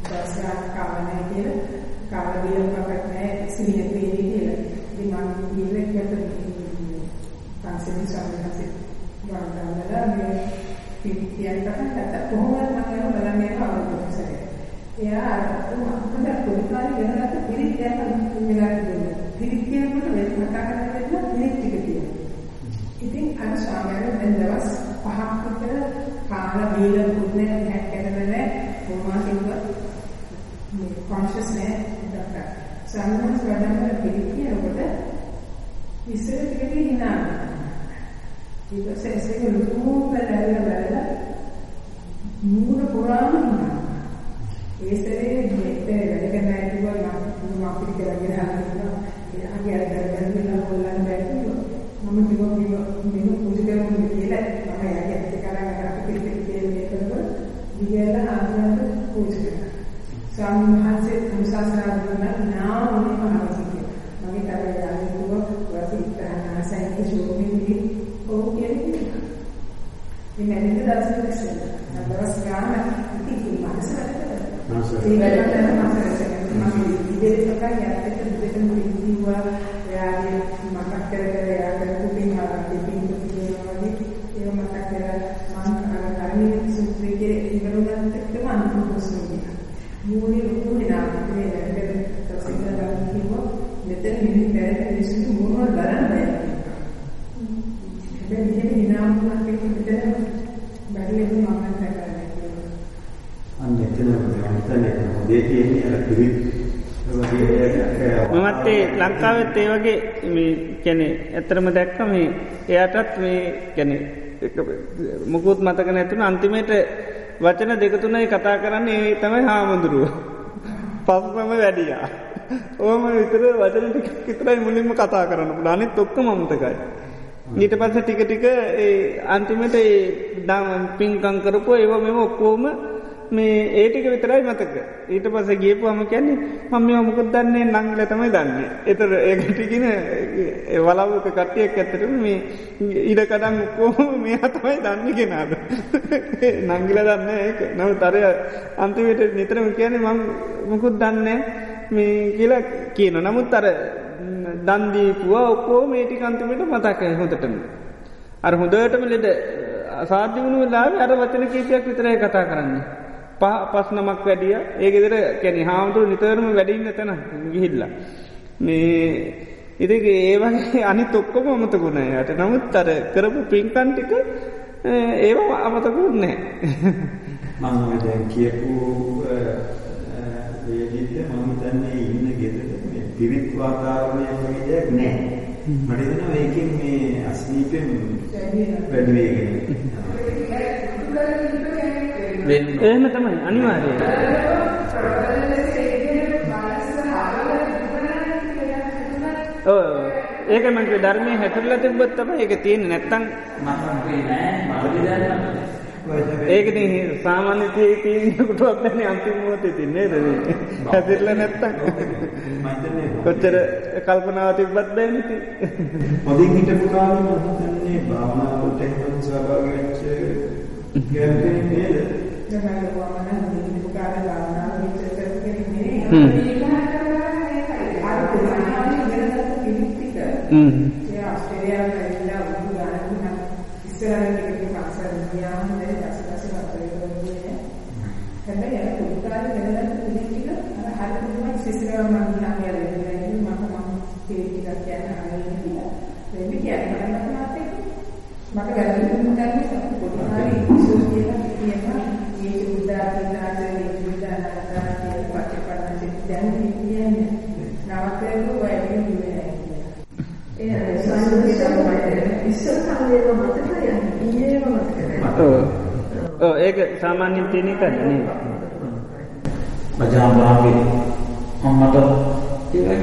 දසක් කාවනේ කියලා කාලා බියම අපට නෑ සිහිය දෙන්නේ කියලා. ඉතින් මම ඉන්නේ කියලා පන්සලේ සම්මතයෙන් වරදවලා මේ පිටියන් පටන් කොහොමද මම යන බලන්නේ අවුරුදු එයා මම පොඩි කාලේ ඉගෙනගත්ත පිරිත් දැන් ඉගෙනගන්න දුන්නා. පිරිත් කියනකොට වෙන කතා කරලා පිරිත් ටික තියෙනවා. ඉතින් අර ස්වාමීන් දැන් දවස් පහක් විතර කාලා බීලා පුන්නේ නැහැ කැදෙන්නේ කොහොමද කිව්වා. මේ කොන්ෂස් නෑ ඩොක්ටර්. ස්වාමීන් වහන්සේ පිරිත් කියනකොට ඉස්සර ටිකකින් hina. ඊට පස්සේ ඒක ලොකු බලලා බලලා මූණ පුරාම hina. ඒ සැරේ මෙතන වැඩ කරන අය කිව්වා මම අපිට කරගෙන හරිනවා. එයාගේ අර දැනගෙන හොල්ලන්න බැහැ මම කිව්වා කිව්වා මෙන්න පුදු කරමු කියලා මම එයාගේ ඇත්ත කරගෙන අපිට පිළිපෙළ මේ කරනවා. දිගට ආනන්ද පුදු කරා. සම්හාසේ සම්සාසනා දුන්නා නාමනේ මහවසිය. මගේ තරය යාළුවෝ කිව්වා වසි ඉතහනාසයි ෂෝමින්ගේ ඔව් කියන්නේ. මේ මැනින්ද දවසක් ඉස්සෙල්ලා. දවස් ගානක් ඉතින් මනසට ඒ වැඩ කරන මාසෙකට මම ඉදිරියට තමයි යද්දී දෙකම ඉන්දිවා එයාගේ මතක් කර කර එයා කරපු පින් ආරම්භින් කියනවා වගේ ඒ මතක් කර මම කලින් සුත්‍රයේ ඉවරුණත් එක්කම අන්තිම ප්‍රශ්නේ මූණේ ලොකු වෙනවා මේ වැඩ කරන කිව්වා මෙතන මිනිත් වැඩ මිනිස්සු මොනවද බලන්න බෑ හැබැයි මෙහෙම විනාමයක් එක්ක මෙතන බැරිලෙන්න මම කරන්නේ අන්න එතන හිතන්නේ හොඳේ තියෙන්නේ අර පිරිත් මමත් ඒ ලංකාවෙත් ඒ වගේ මේ කැනෙ ඇත්තරම දැක්ක මේ එයාටත් මේ කැනෙ මුකුත් මතක නැතුන අන්තිමයට වචන දෙකතුනයි කතා කරන්න ඒ තමයි හාමුදුරුව. පස්සම වැඩියා. ඕම විතර වචන ටික විතරයි මුලින්ම කතා කරන්න අනිත් ඔක්කොම අමතකයි. ඊට පස්ස ටික ටික ඒ අන්තිමට ඒ දම් පින්කං කරපු ඒව මෙම ඔක්කෝම මේ ඒටික විතරයි මතක. ඊට පස ගේපුහම කියන්නේ මම මේ මොකද දන්නේ නංගල තමයි දන්නේ. එතර ඒකටිගෙන වලවක කට්ටියක් ඇත්තට මේ ඉඩ කඩන් ඔක්කෝම මේ තමයි දන්න කෙනාද? නංගිල දන්න ඒක. නව තරය අන්තිමට නිතරම කියන මම මොකුත් දන්නේ මේ කියලා කියන නමුත් අර දන්දීපුුව ඔක්කෝ මේටි කන්තිමට මතකය හොඳටම. අර හොඳටම ලෙඩ සාධ්‍ය වුණු වෙලාව අර වචන කීපයක් විතරය කතා කරන්න. පහ පස් නමක් වැඩිය ඒගෙදර කැනෙ හාමුදුරු නිතරම වැඩින්න තැන ගිහිල්ලා. මේ ඉතිගේ ඒවගේ අනි තොක්කොම අමතකුණ යට නමුත් අර කරපු පින්කන්ටික ඒවා අමතකුන්නෑ. මං දැන් කියපු වේදිත මම තන්නේ ඉන්න ගෙදර මේ පිරිත් වාතාවරණය වගේ දෙයක් නෑ. මට හිතෙනවා ඒකෙන් මේ අස්නීපෙන් වැඩි වෙගෙන. එහෙම තමයි අනිවාර්යයෙන්. ඔව් ඒක මං ධර්මයේ හැටරලා තිබ්බත් තමයි ඒක තියෙන්නේ. නැත්තම් ඒකන සාමාන්‍ය තියකුටුවක් දැන අන්තිමෝත තින්නේ ද හැතිරල නැත්තන් කොච්චර කල්පනාව තිබ්බත් බෑනති හොඳින් හිටපු කාල මහතන්නේ භාවනාවට එහෙම සහභාගී වෙච්ච ගැම්පේ නේද ඉස්සරහින් පස්සෙන් ගියාම දැන් පස්සේ පස්සේ වතුරේ ගියේ හැබැයි අර පුදුකාරි වෙනදට පුදුක ටික අර හරි පුදුමයි සිසිරව මම ගියා කියලා ඉතින් මම මම තේ ටිකක් කියන්න හරියට කියලා දෙවි කියන්නේ මට මාත් මට ගැලපෙන්නේ මොකක්ද පුදුකාරි ඉස්සර කියලා කියනවා මේ බුද්ධාගමේ බුද්ධාගමේ කියලා පච්චපන්න දැන් කියන්නේ නවත්තේ වැඩි නෙවෙයි ඒ සංස්කෘතිය ඉස්සර කාලේ මතක ඒක සාමාන්‍යෙන් තියෙන කරන්නේ බජාභාගේ අම්මට ඒකයි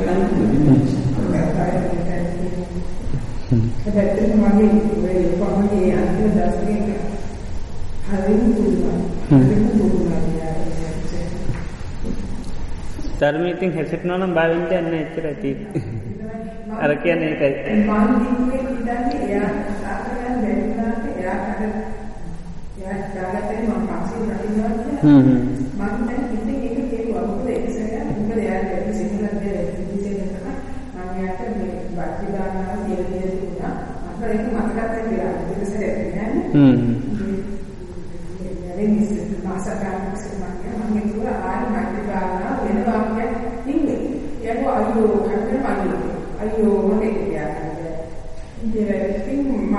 හැබැයි මගේ මේ කොහොමද අන්තිම දවසේ හරිම පුළුවන් හරිම පුළුවන් ධර්මීතින් හැසිටනවා නම් භාවින්ට යන්න එච්චර ඇති අර කියන්නේ ඒකයි මම දින්නේ ඉඳන්නේ එයා සාකරයන් දැනුණාට එයා අර එයා දාගත්තේ මම පස්සේ රකින්නවා හ්ම් හ්ම් මම දැන් ඉතින් ඒක කියුවා මොකද ඒක සරයක් මොකද එයා දැන් සිංහලෙන් දෙන්නේ මම යාට මේ වාක්‍ය දානවා කියලා කියලා දුන්නා අපර ඒක මතකත් කියලා ඒක සරයක් නෑ හ්ම් ඒ නිසා මාසකාරක සම්මානය මම කිව්වා ආයි වාක්‍ය දානවා වෙන වාක්‍යයක් ඉන්නේ ඒක අයියෝ කන්නේ අයියෝ අයියෝ මොකද කියන්නේ ඉතින් මම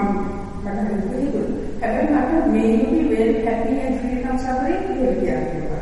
මට හිතුවා හැබැයි මට මේ uni well happy and freedom සබරේ කියලා කියනවා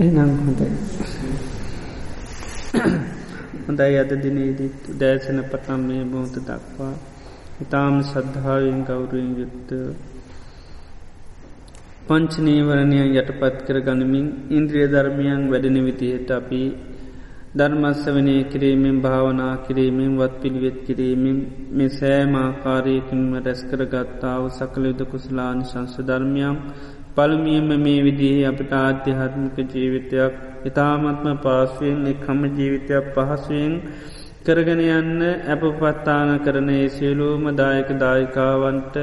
ඉස්සෙල්ලා කතා කරලා ආවම ගාන ඉස්සෙල් මම හැපි කියන්නේ නැහැ හැබැයි ඉතින් ඒකින්ද මම හිතන්නේ අපිට පෙන්නේ නැති නට හ්ම් එයා ඉතින් ඔව්. ඒක මම හිතින්න හ්ම් හ්ම්. මම පාඩේ පස්සේ හ්ම් එයා ඉතින් කරගෙන ඉන්නේ ඉතින් අපි දන්නේ මේ මනස කියන්නේ පංචශීලාව දුන්නත් ඒක එදින පොඩ්ඩක් උදාහරණ එකේ වැදගත්කම හ්ම් හ්ම් එහෙනම් හොඳයි හොඳයි අද දිනේදීත් උදෑසන පටන් මේ මොහොත දක්වා ඉතාම සද්ධාවෙන් ගෞරුවෙන් යුත්ත පංචනීවරණයන් යටපත් කර ගනිමින් ඉන්ද්‍රිය ධර්මයන් වැඩෙන විතියට අපි ධර්මස්වනය කිරීමෙන් භාවනා කිරීමෙන් වත් පිළිවෙත් කිරීමෙන් මේ සෑමාකාරයකින්ම රැස්කර ගත්තාව සකලයුද කුසලානි සංස ධර්මයම් පළමියම මේ විදිහේ අපට ආධ්‍යාත්මික ජීවිතයක් ඉතාමත්ම පාසුවෙන් එක්හම ජීවිතයක් පහසුවෙන් කරගෙන යන්න ඇපපත්තාන කරන ඒ සියලූම දායක දායිකාවන්ට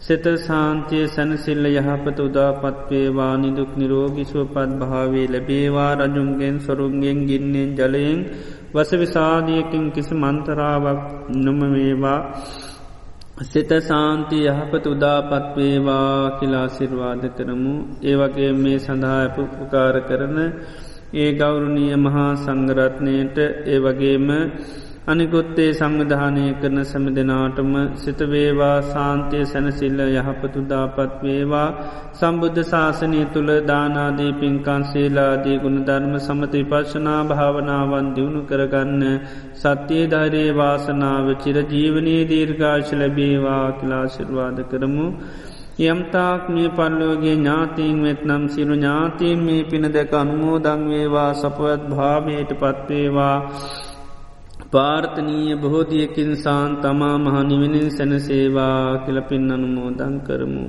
සෙත සාන්තිය සැනසිල්ල යහපත උදාපත්වේවා නිදුක් නිරෝගිසුවපත් භාවේ ලැබේවා රජුන්ගෙන් සොරුන්ගෙන් ගින්නෙන් ජලයෙන් වස විසාධියකින් කිසි මන්තරාවක් නොමවේවා සිත සාන්ති යහපත උදාපත්වේවා කියලා සිර්වාද කරමු. ඒවගේ මේ සඳහා ඇප උපකාර කරන ඒ ගෞරුණීය මහා සංගරත්නයට ඒ වගේම අනිකුත්තේ සංවිධානය කරන සැම දෙනාටම සිතවේවා සාන්තිය සැනසිල්ල යහපතු දාපත් වේවා සම්බුද්ධ ශාසනය තුළ දානාදී පින්කන් සේලාදී ගුණධර්ම සමති පර්ශනා භාවනාවන් දියුණු කරගන්න සත්‍යයේ ධෛරයේ වාසනාව චිර ජීවනයේ දීර්ඝාශ ලැබේවා කිලාශිර්වාද කරමු. යම්තාක් මේ පල්ලෝගේ ඥාතීන් වෙත් නම් සිරු ඥාතීන් මේ පින දැක අනුමෝදංවේවා සපවත් භාමයට පත්වේවා පාර්ථනීය බොහෝදියකින් සාන් තමා මහනිවෙනින් සැනසේවා කියල පින් අනුමෝදන් කරමු.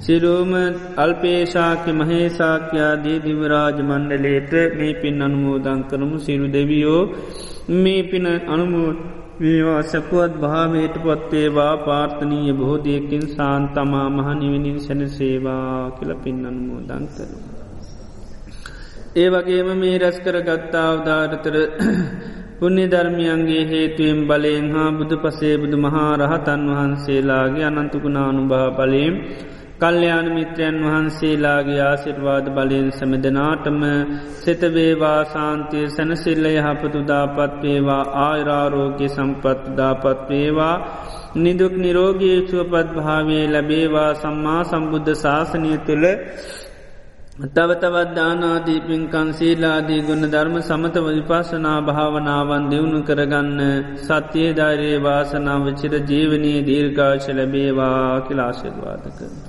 සිරුවම අල්පේශාක්‍ය මහේසාක්‍යයාදී දිවරාජ මණ්ඩලේට මේ පින් අනුමෝදන් කරමු සිරු දෙවියෝ මේ පින අනුමෝත් වේවා සැපුවත් භාවයට පත්වේවා පාර්ථනීය බොහෝදියකින් සාන් තමා මහනිවෙනින් සැනසේවා කියල පින් අනුමෝදන් කරමු. ඒ වගේම මේ රැස් කර ගත්තා අවධාරතර පුුණ්‍ය ධර්මියන්ගේ හේතුවෙන් බලයෙන් හා බුදු පසේ බුදු මහා රහතන් වහන්සේලාගේ අනන්තුකුණානු භා බලයෙන් කල්්‍යයාන මිත්‍රයන් වහන්සේලාගේ ආසිර්වාද බලයෙන් සැමදනාටම සෙතවේවා සාන්තිය සැනසිල්ල යහපතු දාපත්වේවා ආයිරාරෝග්‍ය සම්පත් දාපත්වේවා නිදුක් නිරෝගී සුවපත් භාවේ ලැබේවා සම්මා සම්බුද්ධ ශාසනය තුළ තවතවත් දානාදී පින්කන් සීලාදී ගුණ ධර්ම සමතව විපස්සනා භාවනාවන් දියුණු කරගන්න සත්‍යයේ ධෛරයේ වාසනාව චිර ජීවනී දීර්ඝාශ ලැබේවා කිලාශිර්වාද කරන.